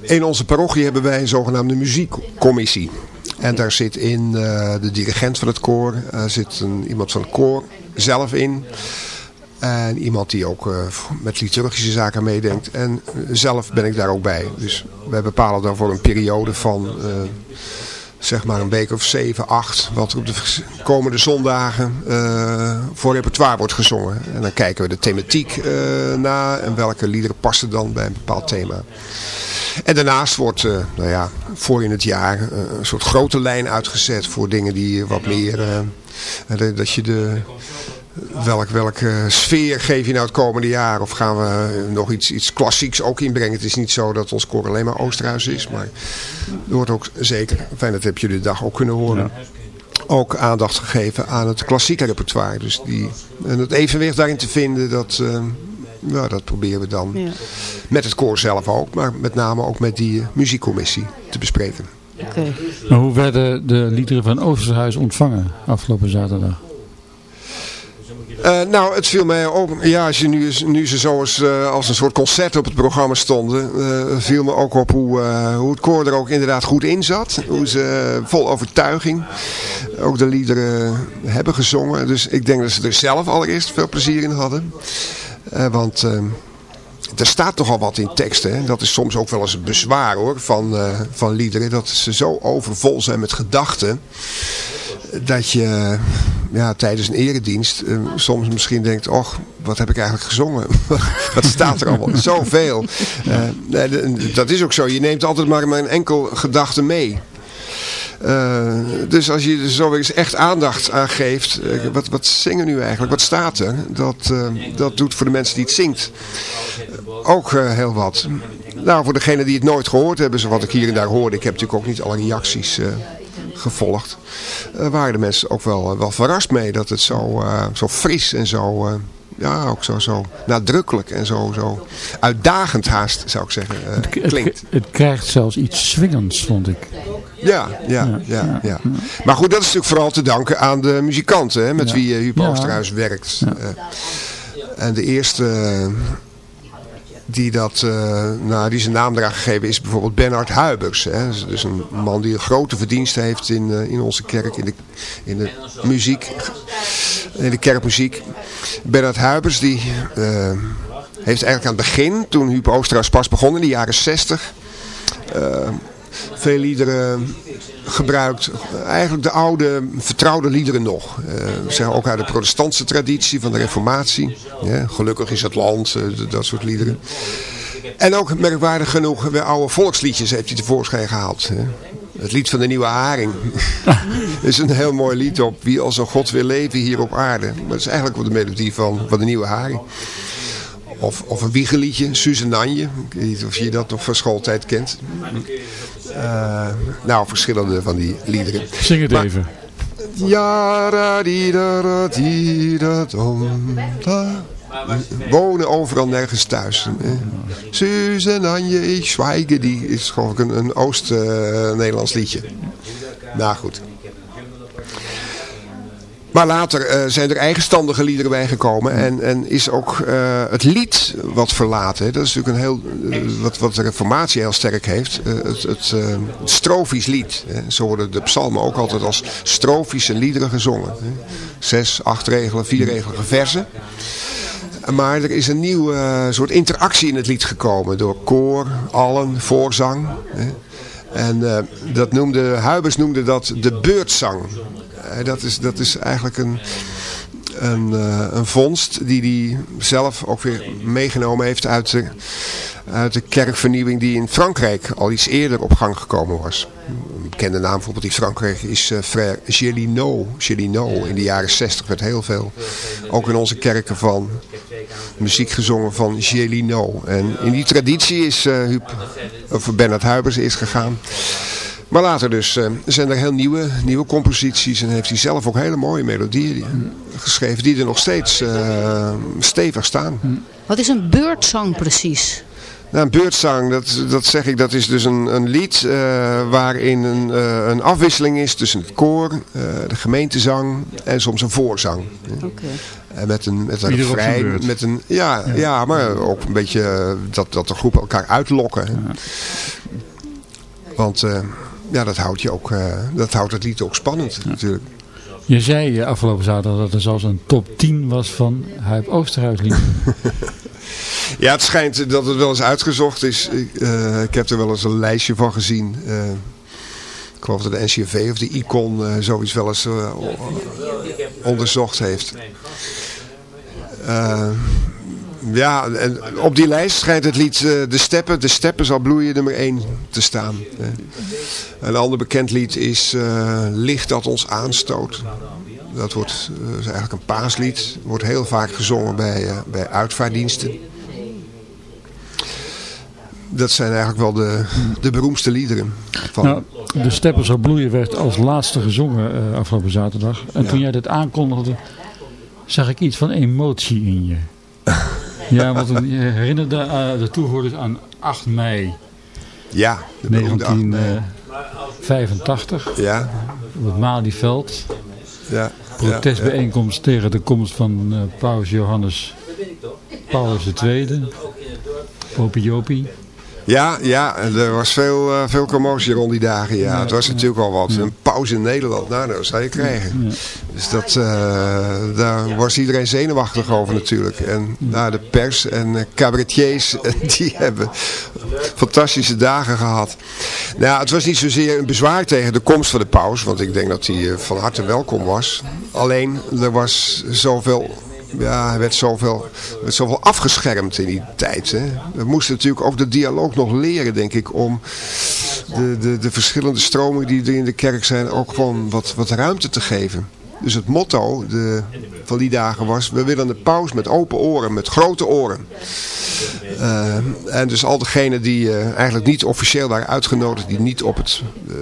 in onze parochie hebben wij een zogenaamde muziekcommissie. En daar zit in uh, de dirigent van het koor, uh, zit een, iemand van het koor zelf in. En iemand die ook uh, met liturgische zaken meedenkt. En zelf ben ik daar ook bij. Dus wij bepalen dan voor een periode van zeg maar een week of zeven, acht, wat op de komende zondagen uh, voor repertoire wordt gezongen. En dan kijken we de thematiek na en welke liederen passen dan bij een bepaald thema. En daarnaast wordt, nou ja, voor in het jaar een soort grote lijn uitgezet voor dingen die wat meer, dat je de... Welk, welke sfeer geef je nou het komende jaar? Of gaan we nog iets, iets klassieks ook inbrengen? Het is niet zo dat ons koor alleen maar Oosterhuis is. Maar er wordt ook zeker, fijn dat heb je de dag ook kunnen horen. Ja. Ook aandacht gegeven aan het klassieke repertoire. Dus die, en het evenwicht daarin te vinden, dat, uh, nou, dat proberen we dan ja. met het koor zelf ook. Maar met name ook met die uh, muziekcommissie te bespreken. Okay. Maar hoe werden de liederen van Oosterhuis ontvangen afgelopen zaterdag? Uh, nou, het viel mij ook, ja, als je nu, ze zo als, uh, als een soort concert op het programma stonden, uh, viel me ook op hoe, hoe het koor er ook inderdaad goed in zat. Hoe ze vol overtuiging ook de liederen hebben gezongen. Dus ik denk dat ze er zelf allereerst veel plezier in hadden. want er staat nogal wat in teksten. Dat is soms ook wel eens een bezwaar hoor, van, van liederen. Dat ze zo overvol zijn met gedachten dat je ja, tijdens een eredienst uh, soms misschien denkt, och, wat heb ik eigenlijk gezongen? <laughs> wat staat er allemaal? Zoveel. Uh, dat is ook zo. Je neemt altijd maar een enkel gedachte mee. Eh, dus als je er zo eens echt aandacht aan geeft, eh, wat, wat zingen nu eigenlijk, wat staat er, dat, eh, dat doet voor de mensen die het zingt ook eh, heel wat. Nou, voor degenen die het nooit gehoord hebben, zoals ik hier en daar hoorde, ik heb natuurlijk ook niet alle reacties eh, gevolgd, eh, waren de mensen ook wel, eh, wel verrast mee dat het zo, eh, zo fris en zo... ja, ook zo, zo nadrukkelijk en zo, zo uitdagend haast, zou ik zeggen, Het, klinkt. het krijgt zelfs iets swingends, vond ik. Ja, ja, ja, ja. Maar goed, dat is natuurlijk vooral te danken aan de muzikanten, hè, met wie uh, Huub. Oosterhuis werkt. En de eerste die, dat, nou, die zijn naam eraan gegeven is bijvoorbeeld Bernard Huibers. Hè. Dus- Dus een man die een grote verdienste heeft in, eh, in onze kerk, in de, in de muziek, in de kerkmuziek. Bernard Huibers die eh, heeft eigenlijk aan het begin, toen Huub Oosterhuis pas begon in de jaren 60... veel liederen gebruikt. Eigenlijk de oude, vertrouwde liederen nog. Eh, zeg ook uit de protestantse traditie van de reformatie. Ja, gelukkig is het land, eh, dat soort liederen. En ook merkwaardig genoeg, weer oude volksliedjes heeft hij tevoorschijn gehaald. hè. Het lied van de nieuwe haring. <laughs> Is een heel mooi lied op wie als een God wil leven hier op aarde. Maar dat is eigenlijk wel de melodie van, van de nieuwe haring. Of, of een wiegeliedje, Suzananje. Ik weet niet of je dat nog van schooltijd kent. Eh, nou, verschillende van die liederen. Zing het Maar- even. Ja, da, di, da, di, da, dom, da. Wonen overal nergens thuis. Eh. Suzanne, ik zwijgen, die is geloof ik een, een Oost-Nederlands liedje. Nou goed. Maar later eh, zijn er eigenstandige liederen bijgekomen en, en is ook eh, het lied wat verlaten. Dat is natuurlijk een heel, eh, wat, wat de reformatie heel sterk heeft. het, het, strofisch lied. hè. Zo worden de psalmen ook altijd als strofische liederen gezongen. hè. Zes, acht regelen, vierregelige versen. Maar er is een nieuwe soort interactie in het lied gekomen. Door koor, allen, voorzang. hè. En dat noemde, Huibers noemde dat de beurtzang. Eh, dat, is, dat is eigenlijk een, een, eh, een vondst die hij zelf ook weer meegenomen heeft uit de, uit de kerkvernieuwing die in Frankrijk al iets eerder op gang gekomen was. Een bekende naam bijvoorbeeld in Frankrijk is eh Frère. In de jaren 60 werd heel veel, ook in onze kerken van muziek gezongen van Gélineau. En in die traditie is Huub, of Bernard Huibers is gegaan. Maar later dus eh, zijn er heel nieuwe, nieuwe composities en heeft hij zelf ook hele mooie melodieën geschreven die er nog steeds eh, stevig staan. Wat is een beurtzang precies? Nou, een beurtzang, dat, dat zeg ik, dat is dus een, een lied eh, waarin een, eh, een afwisseling is tussen het koor, eh, de gemeentezang en soms een voorzang. Oké. En met een, met een beurt. met een, ja, ja. maar ook een beetje dat, dat de groepen elkaar uitlokken. Want eh, ja, dat houdt, je ook, eh, dat houdt het lied ook spannend natuurlijk. Je zei eh, afgelopen zaterdag dat er zelfs een top 10 was van Huip Oosterhuis. <laughs> Ja, het schijnt dat het wel eens uitgezocht is. Ik, eh, ik heb er wel eens een lijstje van gezien. Eh, ik geloof dat de NCV of de ICON eh, zoiets wel eens eh, onderzocht heeft. Ja, en op die lijst schijnt het lied eh, De Steppen, De Steppen zal bloeien nummer 1 te staan. Een ander bekend lied is eh, Licht dat ons aanstoot. Dat wordt, eh, is eigenlijk een paaslied. Wordt heel vaak gezongen bij, bij uitvaarddiensten. Dat zijn eigenlijk wel de, de beroemdste liederen. Van, Nou, de Steppen zal bloeien werd als laatste gezongen afgelopen zaterdag. En toen jij dat aankondigde, zag ik iets van emotie in je. <laughs> ja, want je herinnerde uh, de toehoorders aan 8 mei ja, de beroemde acht- 1985 Ja, op het Malieveld. ja. Protestbijeenkomst tegen de komst van eh, paus Johannes Paulus II. Popiopie. Ja, ja, er was veel, eh, veel commotie rond die dagen. Ja, het was natuurlijk al wat. Een pauze in Nederland, nou, dat zou je krijgen. Dus dat, eh, daar was iedereen zenuwachtig over natuurlijk. En nou, de pers en eh, cabaretiers, <laughs> die hebben fantastische dagen gehad. Nou, het was niet zozeer een bezwaar tegen de komst van de paus, want ik denk dat hij van harte welkom was. Alleen, er was zoveel ja, hij werd zoveel, werd zoveel afgeschermd in die tijd. Hè. We moesten natuurlijk ook de dialoog nog leren, denk ik, om de, de, de verschillende stromingen die er in de kerk zijn ook gewoon wat, wat ruimte te geven. Dus het motto de, van die dagen was, we willen de paus met open oren, met grote oren. Uh, en dus al degenen die uh, eigenlijk niet officieel waren uitgenodigd, die niet, op het, uh,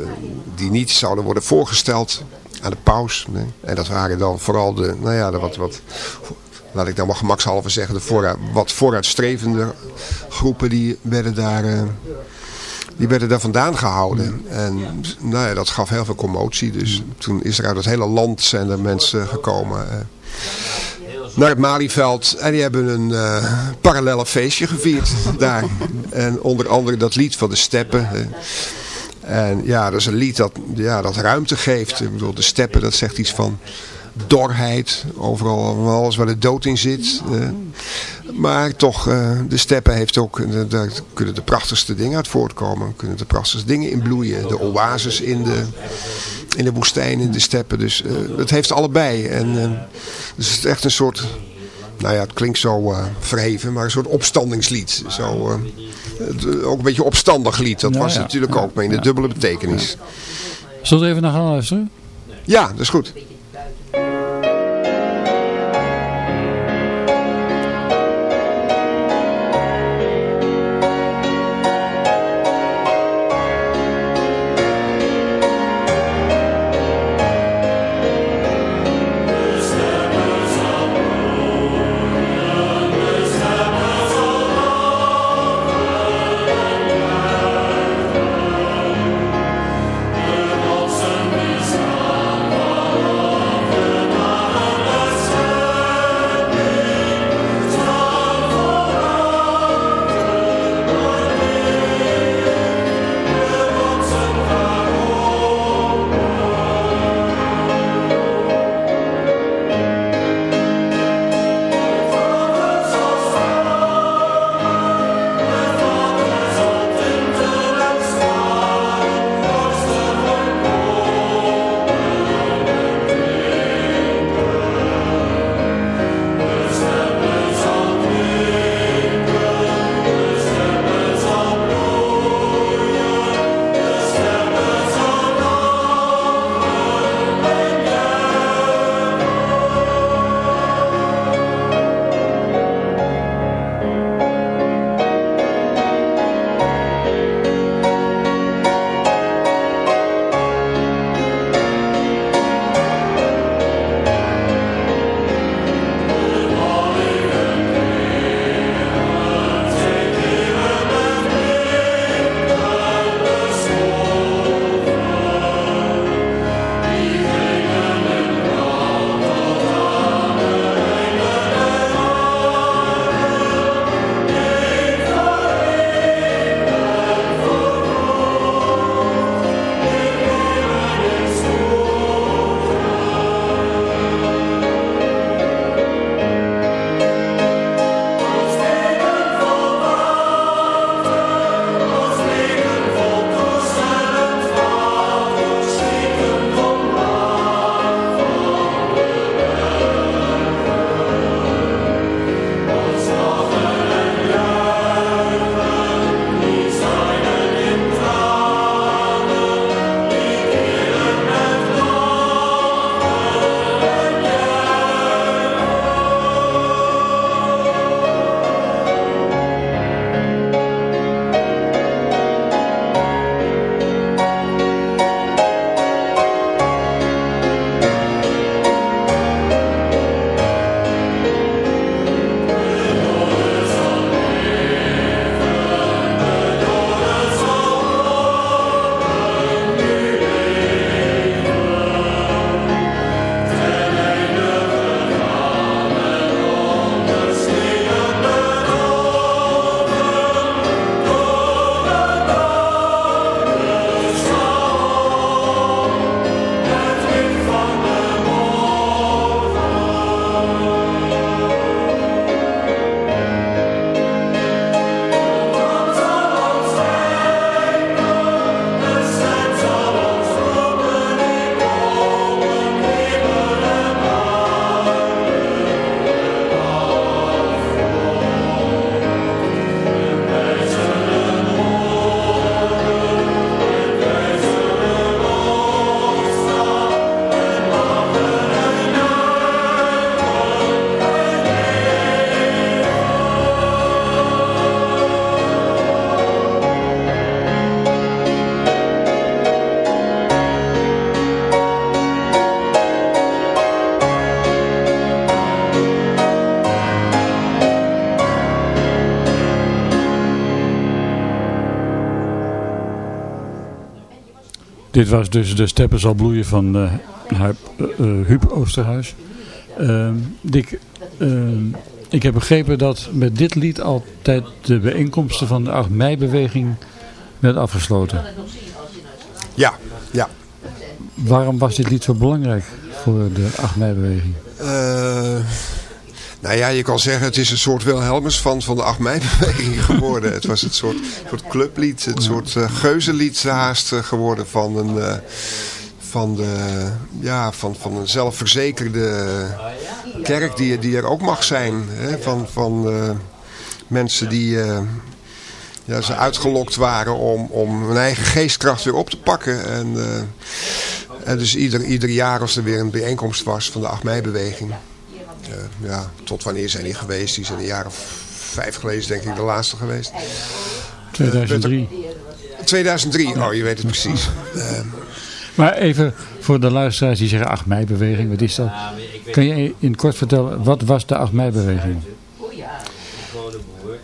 die niet zouden worden voorgesteld aan de paus. Nee. En dat waren dan vooral de, nou ja, de wat, wat, laat ik dan maar gemakshalve zeggen, de vooruit, wat vooruitstrevende groepen die werden daar die werden daar vandaan gehouden. En nou ja, dat gaf heel veel commotie. Dus toen is er uit het hele land zijn er mensen gekomen uh, naar het Malieveld. En die hebben een uh, parallele feestje gevierd <laughs> daar. En onder andere dat lied van de steppen. Uh, en ja, dat is een lied dat, ja, dat ruimte geeft. Ik bedoel, de steppen, dat zegt iets van dorheid. Overal alles waar de dood in zit. Uh, maar toch, uh, de steppen heeft ook, uh, daar kunnen de prachtigste dingen uit voortkomen. Kunnen de prachtigste dingen in bloeien. De oases in de, in de woestijn, in de steppen. Dus het heeft allebei. En dus het is echt een soort, nou ja, het klinkt zo verheven, maar een soort opstandingslied. Zo, ook een beetje opstandig lied. Dat Ja, was ja. natuurlijk ook, maar in de dubbele betekenis. Zullen we even naar gaan luisteren? Ja, dat is goed. Dit was dus De Steppen zal bloeien van uh, uh, Huub Oosterhuis. Ehm, Dick, ehm, ik heb begrepen dat met dit lied altijd de bijeenkomsten van de 8 mei-beweging werd afgesloten. Ja, ja. Waarom was dit lied zo belangrijk voor de 8 mei-beweging? Nou ja, je kan zeggen het is een soort Wilhelmus van, van de 8 mei-beweging <laughs> geworden. het was het soort, soort clublied, het soort uh, geuzenlied haast uh, geworden van een, uh, van, de, ja, van, van een zelfverzekerde kerk die, die er ook mag zijn. Hè? Van, van mensen die ja, ze uitgelokt waren om, om hun eigen geestkracht weer op te pakken. En, en dus ieder, ieder jaar als er weer een bijeenkomst was van de 8 mei-beweging... Uh, ja, tot wanneer zijn die geweest? Die zijn een jaar of vijf geleden denk ik de laatste geweest. 2003. Uh, 2003, oh je weet het precies. Uh, maar even voor de luisteraars die zeggen 8 mei beweging, wat is dat? Kun je in kort vertellen, wat was de 8 mei beweging?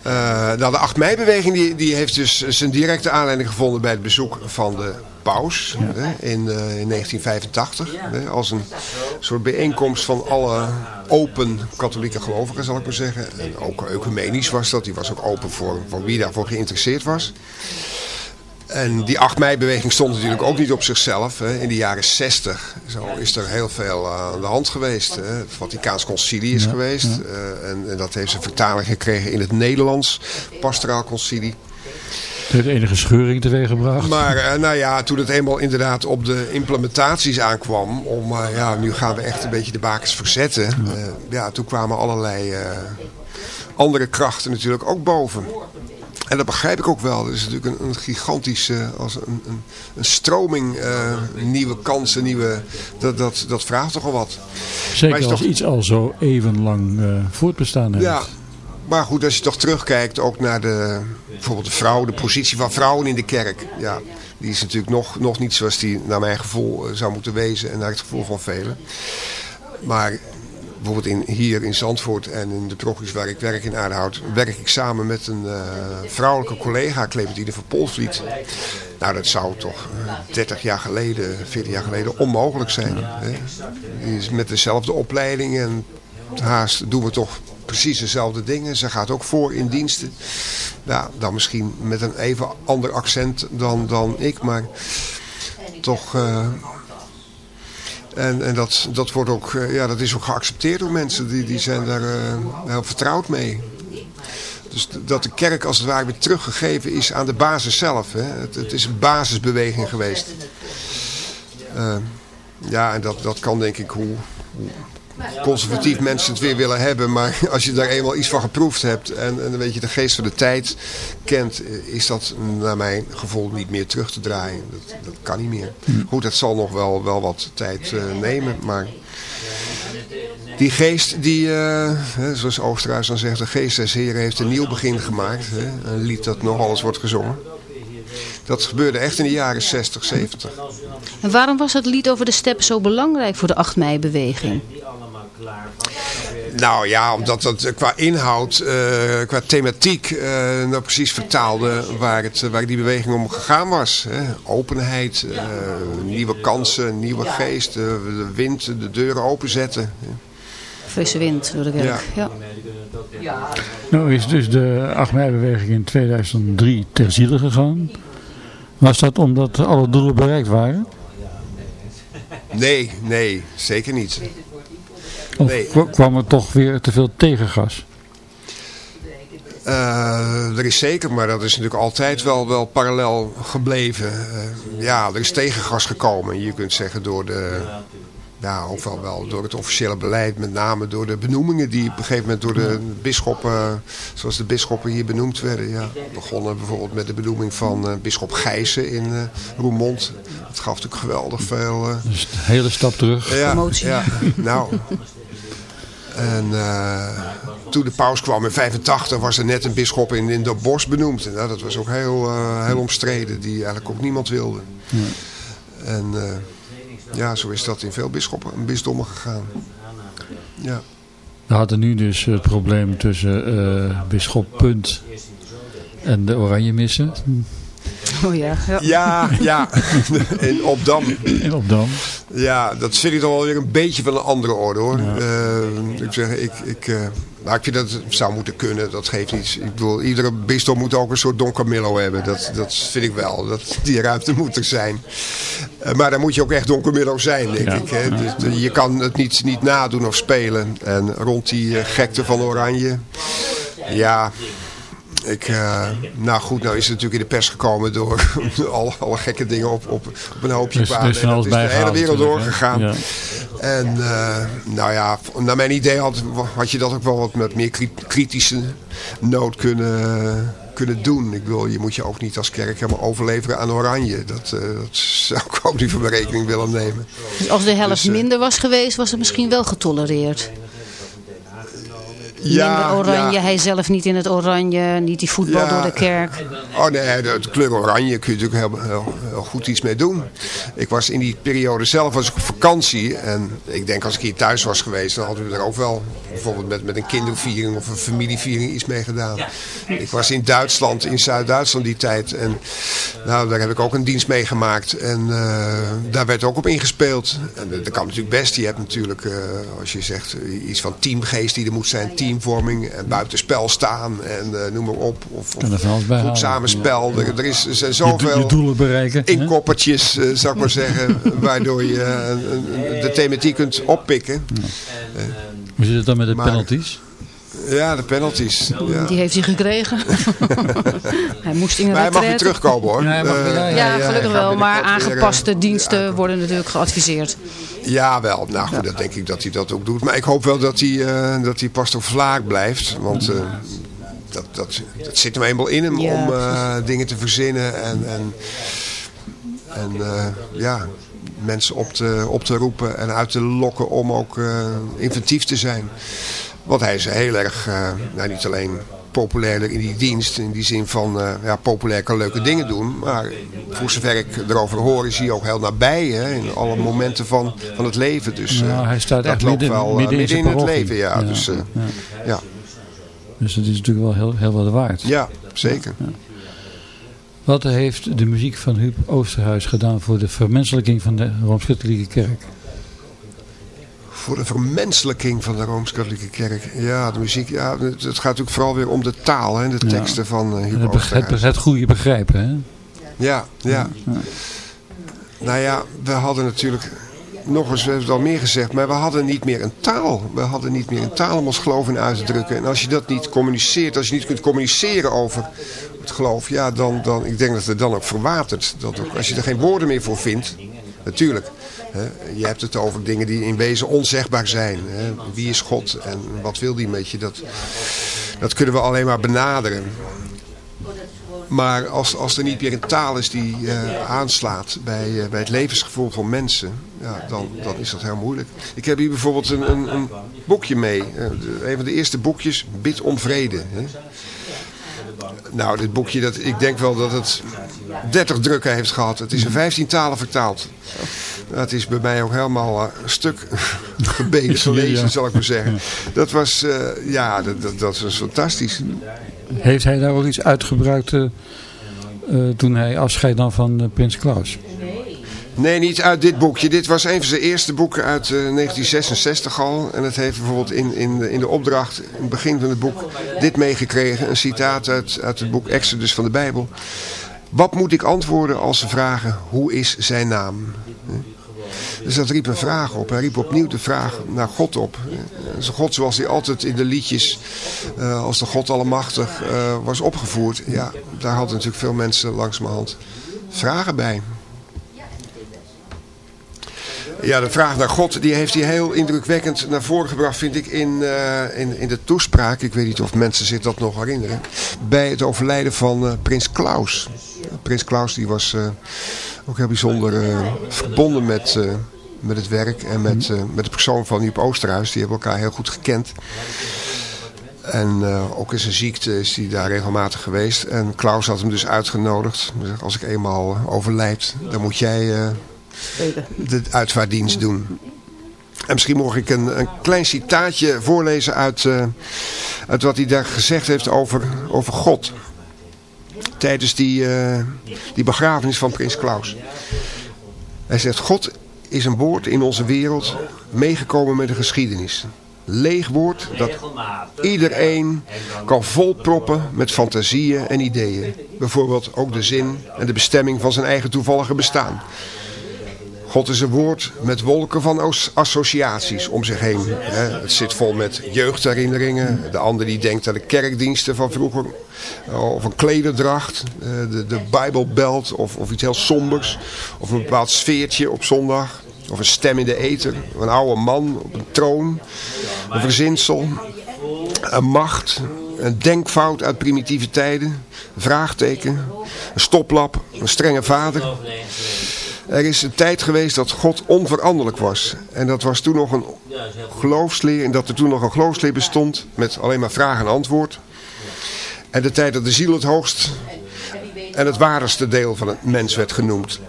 Uh, nou, de 8 mei-beweging die, die heeft dus zijn directe aanleiding gevonden bij het bezoek van de paus ja. hè, in, uh, in 1985. Hè, als een soort bijeenkomst van alle open katholieke gelovigen, zal ik maar zeggen. En ook ecumenisch was dat. Die was ook open voor, voor wie daarvoor geïnteresseerd was. En die 8 mei-beweging stond natuurlijk ook niet op zichzelf. Hè. In de jaren 60 zo is er heel veel uh, aan de hand geweest. Hè. Het Vaticaans concilie is ja, geweest. Ja. Uh, en, en, dat heeft zijn vertaling gekregen in het Nederlands. Pastoraal concilie. Het heeft enige scheuring teweeggebracht. Maar uh, nou ja, toen het eenmaal inderdaad op de implementaties aankwam. Om ja, nu gaan we echt een beetje de bakens verzetten. Ja, ja toen kwamen allerlei andere krachten natuurlijk ook boven. En dat begrijp ik ook wel. Er is natuurlijk een, een gigantische, als een, een, een stroming, uh, nieuwe kansen, nieuwe, dat, dat, dat vraagt toch al wat. Zeker als toch, iets al zo even lang uh, voortbestaan heeft. Ja, maar goed, als je toch terugkijkt ook naar de, bijvoorbeeld de vrouw, de positie van vrouwen in de kerk. Ja, die is natuurlijk nog, nog niet zoals die naar mijn gevoel uh, zou moeten wezen en naar het gevoel van velen. Maar bijvoorbeeld in, hier in Zandvoort en in de provincie waar ik werk in Aardehout, werk ik samen met een uh, vrouwelijke collega, Clementine van Polsvliet. Nou, dat zou toch uh, 30 jaar geleden, 40 jaar geleden onmogelijk zijn. Hè? Die is met dezelfde opleiding en haast doen we toch precies dezelfde dingen. Ze gaat ook voor in diensten. Ja, dan misschien met een even ander accent dan, dan ik, maar toch... Uh, en, en dat, dat, wordt ook, ja, dat is ook geaccepteerd door mensen. Die, die zijn daar uh, heel vertrouwd mee. Dus dat de kerk als het ware weer teruggegeven is aan de basis zelf. Hè. Het, het is een basisbeweging geweest. Ja, en dat, dat kan denk ik hoe conservatief mensen het weer willen hebben. Maar <laughs> als je daar eenmaal iets van geproefd hebt en, en een beetje de geest van de tijd kent, is dat naar mijn gevoel niet meer terug te draaien. Dat, dat kan niet meer. Goed, dat zal nog wel, wel wat tijd uh, nemen, maar die geest, die, uh, zoals Oosterhuis dan zegt, de geest des Heren heeft een nieuw begin gemaakt. Hè? Een lied dat nog alles wordt gezongen. Dat gebeurde echt in de jaren 60, 70. En waarom was het lied over de steppen zo belangrijk voor de 8 mei-beweging? Nou ja, omdat dat qua inhoud, uh, qua thematiek, uh, nou precies vertaalde waar, het, waar die beweging om gegaan was. Hè. Openheid, uh, nieuwe kansen, nieuwe geest, de wind, de deuren openzetten. Frisse wind door de kerk, ja. ja. Nou is dus de 8 mei-beweging in 2003 ter ziele gegaan. Was dat omdat alle doelen bereikt waren? Nee, nee, zeker niet. Of kwam er toch weer te veel tegengas? Uh, er is zeker, maar dat is natuurlijk altijd wel, wel parallel gebleven. Uh, ja, er is tegengas gekomen. Je kunt zeggen door de... Ja, ook wel, wel door het officiële beleid. Met name door de benoemingen die op een gegeven moment door de bisschoppen... Zoals de bisschoppen hier benoemd werden. Ja. Begonnen bijvoorbeeld met de benoeming van uh, bisschop Gijzen in uh, Roermond. Dat gaf natuurlijk geweldig veel... dus een hele stap terug. Ja, ja nou... En uh, toen de paus kwam in 85 was er net een bisschop in, in de bos benoemd. En nou, dat was ook heel, uh, heel omstreden, die eigenlijk ook niemand wilde. Ja. En uh, ja, zo is dat in veel bisschoppen, bisdommen gegaan. Ja. We hadden nu dus het probleem tussen bisschop Punt en de Oranje Missen. Oh ja. ja. Ja, ja. <laughs> In Opdam. In Opdam. Ja, dat vind ik dan wel weer een beetje van een andere orde hoor. Eh, ik zeg, ik, ik, eh, nou, ik vind dat het zou moeten kunnen, dat geeft niets. Ik bedoel, iedere bisdom moet ook een soort Don Camillo hebben. Dat, dat vind ik wel, dat die ruimte moet er zijn. Eh, maar dan moet je ook echt Don Camillo zijn, denk Ja. ik. Hè. Dus, je kan het niet, niet nadoen of spelen. En rond die gekte van Oranje, ja... Ik, eh, nou goed, nou is het natuurlijk in de pers gekomen door <laughs> alle, alle gekke dingen op, op, op een hoopje van En dat is de hele wereld doorgegaan. Ja. En eh, nou ja, naar mijn idee had, had je dat ook wel wat met meer kri- kritische nood kunnen, kunnen doen. Ik wil, je moet je ook niet als kerk helemaal overleveren aan Oranje. Dat, eh, dat zou ik ook niet voor mijn rekening willen nemen. Dus als de helft Dus, minder was geweest, was het misschien wel getolereerd. Ja, minder oranje, ja. hij zelf niet in het oranje, niet die voetbal Ja. door de kerk. Oh nee, de, kleur oranje kun je natuurlijk heel, heel, heel goed iets mee doen. Ik was in die periode zelf was ik op vakantie. En ik denk als ik hier thuis was geweest, dan hadden we er ook wel bijvoorbeeld met, met een kinderviering of een familieviering iets mee gedaan. Ik was in Duitsland, in Zuid-Duitsland die tijd. En nou, daar heb ik ook een dienst meegemaakt. En eh, daar werd ook op ingespeeld. En dat, kan natuurlijk best. Je hebt natuurlijk, eh, als je zegt, iets van teamgeest die er moet zijn. Teamvorming en buitenspel staan en eh, noem maar op. Of, goed samenspel. Er, er, is, er zijn zoveel je doelen bereiken. inkoppertjes, eh, zou ik maar zeggen, <laughs> waardoor je eh, de thematiek kunt oppikken. Hoe zit het dan met de Maar- penalties? Ja, de penalties. Ja. Die heeft hij gekregen. <laughs> hij moest in een Maar hij mag weer terugkomen hoor. Ja, mag Eh, ja, Ja, hij gelukkig wel, maar weer, aangepaste eh, diensten ja, worden natuurlijk geadviseerd. Ja, wel. Nou goed, dat denk ik dat hij dat ook doet. Maar ik hoop wel dat hij, eh dat hij pastor Vlaak blijft. Want eh, dat, dat, dat zit hem eenmaal in hem Ja, om eh, dingen te verzinnen. En, en, en eh, ja, mensen op te, op te roepen en uit te lokken om ook eh, inventief te zijn. Want hij is heel erg, eh, nou niet alleen populair in die dienst. In die zin van, eh, ja, populair kan leuke dingen doen. Maar voor zover ik erover hoor, is hij ook heel nabij. Hè, in alle momenten van, van het leven. Dus Nou, hij staat dat echt loopt midden- wel midden in het leven. Ja, Ja, Dus, ja. ja. Dus dat is natuurlijk wel heel, heel wat waard. ja, zeker. Wat heeft de muziek van Huub Oosterhuis gedaan voor de vermenselijking van de Rooms-Katholieke Kerk? Voor de vermenselijking van de Rooms-Katholieke Kerk. Ja, de muziek. Ja, het, het gaat natuurlijk vooral weer om de taal. Hè, de Ja. teksten van uh, Het, het, het goede begrijpen, hè? Ja, ja. Nou ja, we hadden natuurlijk, nog eens, we hebben het al meer gezegd, maar we hadden niet meer een taal. We hadden niet meer een taal om ons geloof in uit te drukken. En als je dat niet communiceert, als je niet kunt communiceren over het geloof, ja, dan, dan ik denk dat het dan ook verwatert. Dat ook, als je er geen woorden meer voor vindt, natuurlijk. Je hebt het over dingen die in wezen onzegbaar zijn. Wie is God en wat wil die met je? Dat, dat kunnen we alleen maar benaderen. Maar als, als er niet meer een taal is die eh, aanslaat bij, eh, bij het levensgevoel van mensen, ja, dan, dan is dat heel moeilijk. Ik heb hier bijvoorbeeld een, een, een boekje mee. Eh, een van de eerste boekjes, Bid om vrede. Hè. Nou, dit boekje, dat, ik denk wel dat het 30 drukken heeft gehad. Het is in 15 talen vertaald. Het is bij mij ook helemaal eh, een stuk <laughs> gebeden gelezen, Ja. zal ik maar zeggen. Dat was, eh, ja, dat, dat, dat was fantastisch. Heeft hij daar ook iets uitgebruikt eh, toen hij afscheid nam van Prins Klaus? Nee, niet uit dit boekje. Dit was een van zijn eerste boeken uit eh, 1966 al. En het heeft bijvoorbeeld in, in, de, in de opdracht, in het begin van het boek, dit meegekregen. Een citaat uit, uit het boek Exodus van de Bijbel. Wat moet ik antwoorden als ze vragen, hoe is zijn naam? Dus dat riep een vraag op. Hij riep opnieuw de vraag naar God op. Zo'n God zoals hij altijd in de liedjes, eh, als de God Allemachtig, eh, was opgevoerd. Ja, daar hadden natuurlijk veel mensen langzamerhand vragen bij. Ja, de vraag naar God, die heeft hij heel indrukwekkend naar voren gebracht, vind ik, in, eh, in, in de toespraak. Ik weet niet of mensen zich dat nog herinneren. Bij het overlijden van eh, prins Klaus. Prins Klaus die was eh, ook heel bijzonder verbonden met, met het werk en met, eh, met de persoon van Huub Oosterhuis. Die hebben elkaar heel goed gekend. En ook in zijn ziekte is hij daar regelmatig geweest. En Klaus had hem dus uitgenodigd. Als ik eenmaal overlijd, dan moet jij de uitvaarddienst doen. En misschien mag ik een, een klein citaatje voorlezen uit, eh, uit wat hij daar gezegd heeft over, over God. tijdens die, eh, die begrafenis van prins Klaus. Hij zegt, God is een woord in onze wereld meegekomen met de geschiedenis. Leeg woord dat iedereen kan volproppen met fantasieën en ideeën. Bijvoorbeeld ook de zin en de bestemming van zijn eigen toevallige bestaan. God is een woord met wolken van as- associaties om zich heen. Het zit vol met jeugdherinneringen. De ander die denkt aan de kerkdiensten van vroeger. Of een klederdracht. eh, De, de Bijbelbelt of, of iets heel sombers. Of een bepaald sfeertje op zondag. Of een stem in de ether. Of een oude man op een troon. Een verzinsel. Een macht. Een denkfout uit primitieve tijden. Een vraagteken. Een stoplap. Een strenge vader. Er is een tijd geweest dat God onveranderlijk was. En dat was toen nog een geloofsleer. En dat er toen nog een geloofsleer bestond. Met alleen maar vraag en antwoord. En de tijd dat de ziel het hoogst en het waardigste deel van het mens werd genoemd.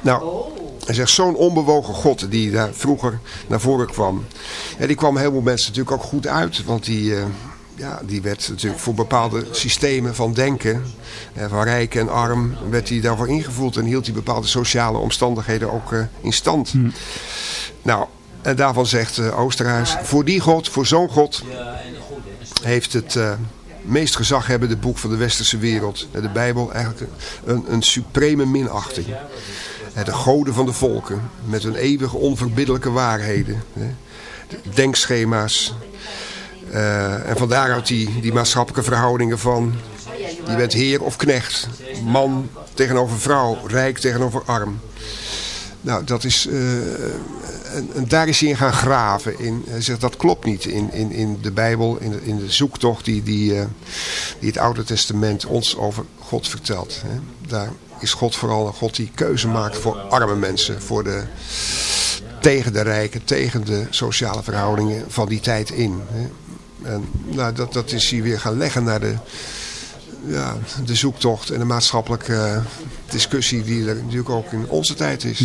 Nou, hij zegt zo'n onbewogen God die daar vroeger naar voren kwam. Ja, die kwam heel veel mensen natuurlijk ook goed uit. Want die, eh, ja, die werd natuurlijk voor bepaalde systemen van denken. eh, van rijk en arm werd hij daarvoor ingevoerd. En hield hij bepaalde sociale omstandigheden ook eh, in stand. Nou, en daarvan zegt eh, Oosterhuis. Voor die God, voor zo'n God heeft het eh, meest gezaghebbende boek van de westerse wereld, de Bijbel, eigenlijk een, een supreme minachting. De goden van de volken, met hun eeuwige onverbiddelijke waarheden. Denkschema's. Eh, en van daaruit die, die maatschappelijke verhoudingen van... Je bent heer of knecht. Man tegenover vrouw. Rijk tegenover arm. Nou, dat is... eh, daar is hij in gaan graven. In, hij zegt dat klopt niet in, in, in de Bijbel, in de, in de zoektocht die, die, eh, die het Oude Testament ons over God vertelt. Hè. Daar is God vooral een God die keuze maakt voor arme mensen. Voor de, tegen de rijken, tegen de sociale verhoudingen van die tijd in. En nou, dat, dat is hij weer gaan leggen naar de, ja, de zoektocht en de maatschappelijke eh, discussie die er natuurlijk ook in onze tijd is.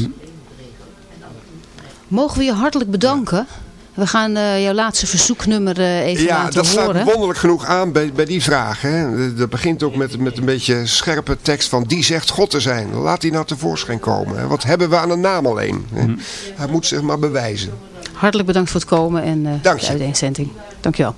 Mogen we je hartelijk bedanken. We gaan eh, jouw laatste verzoeknummer eh, even Ja, laten dat horen. staat wonderlijk genoeg aan bij, bij die vraag. Hè. Dat begint ook met, met een beetje scherpe tekst van die zegt God te zijn. Laat die nou tevoorschijn komen. Hè. Wat hebben we aan een naam alleen? Hè. Hij moet zich maar bewijzen. Hartelijk bedankt voor het komen en eh Dank de je. uiteenzending. Dankjewel.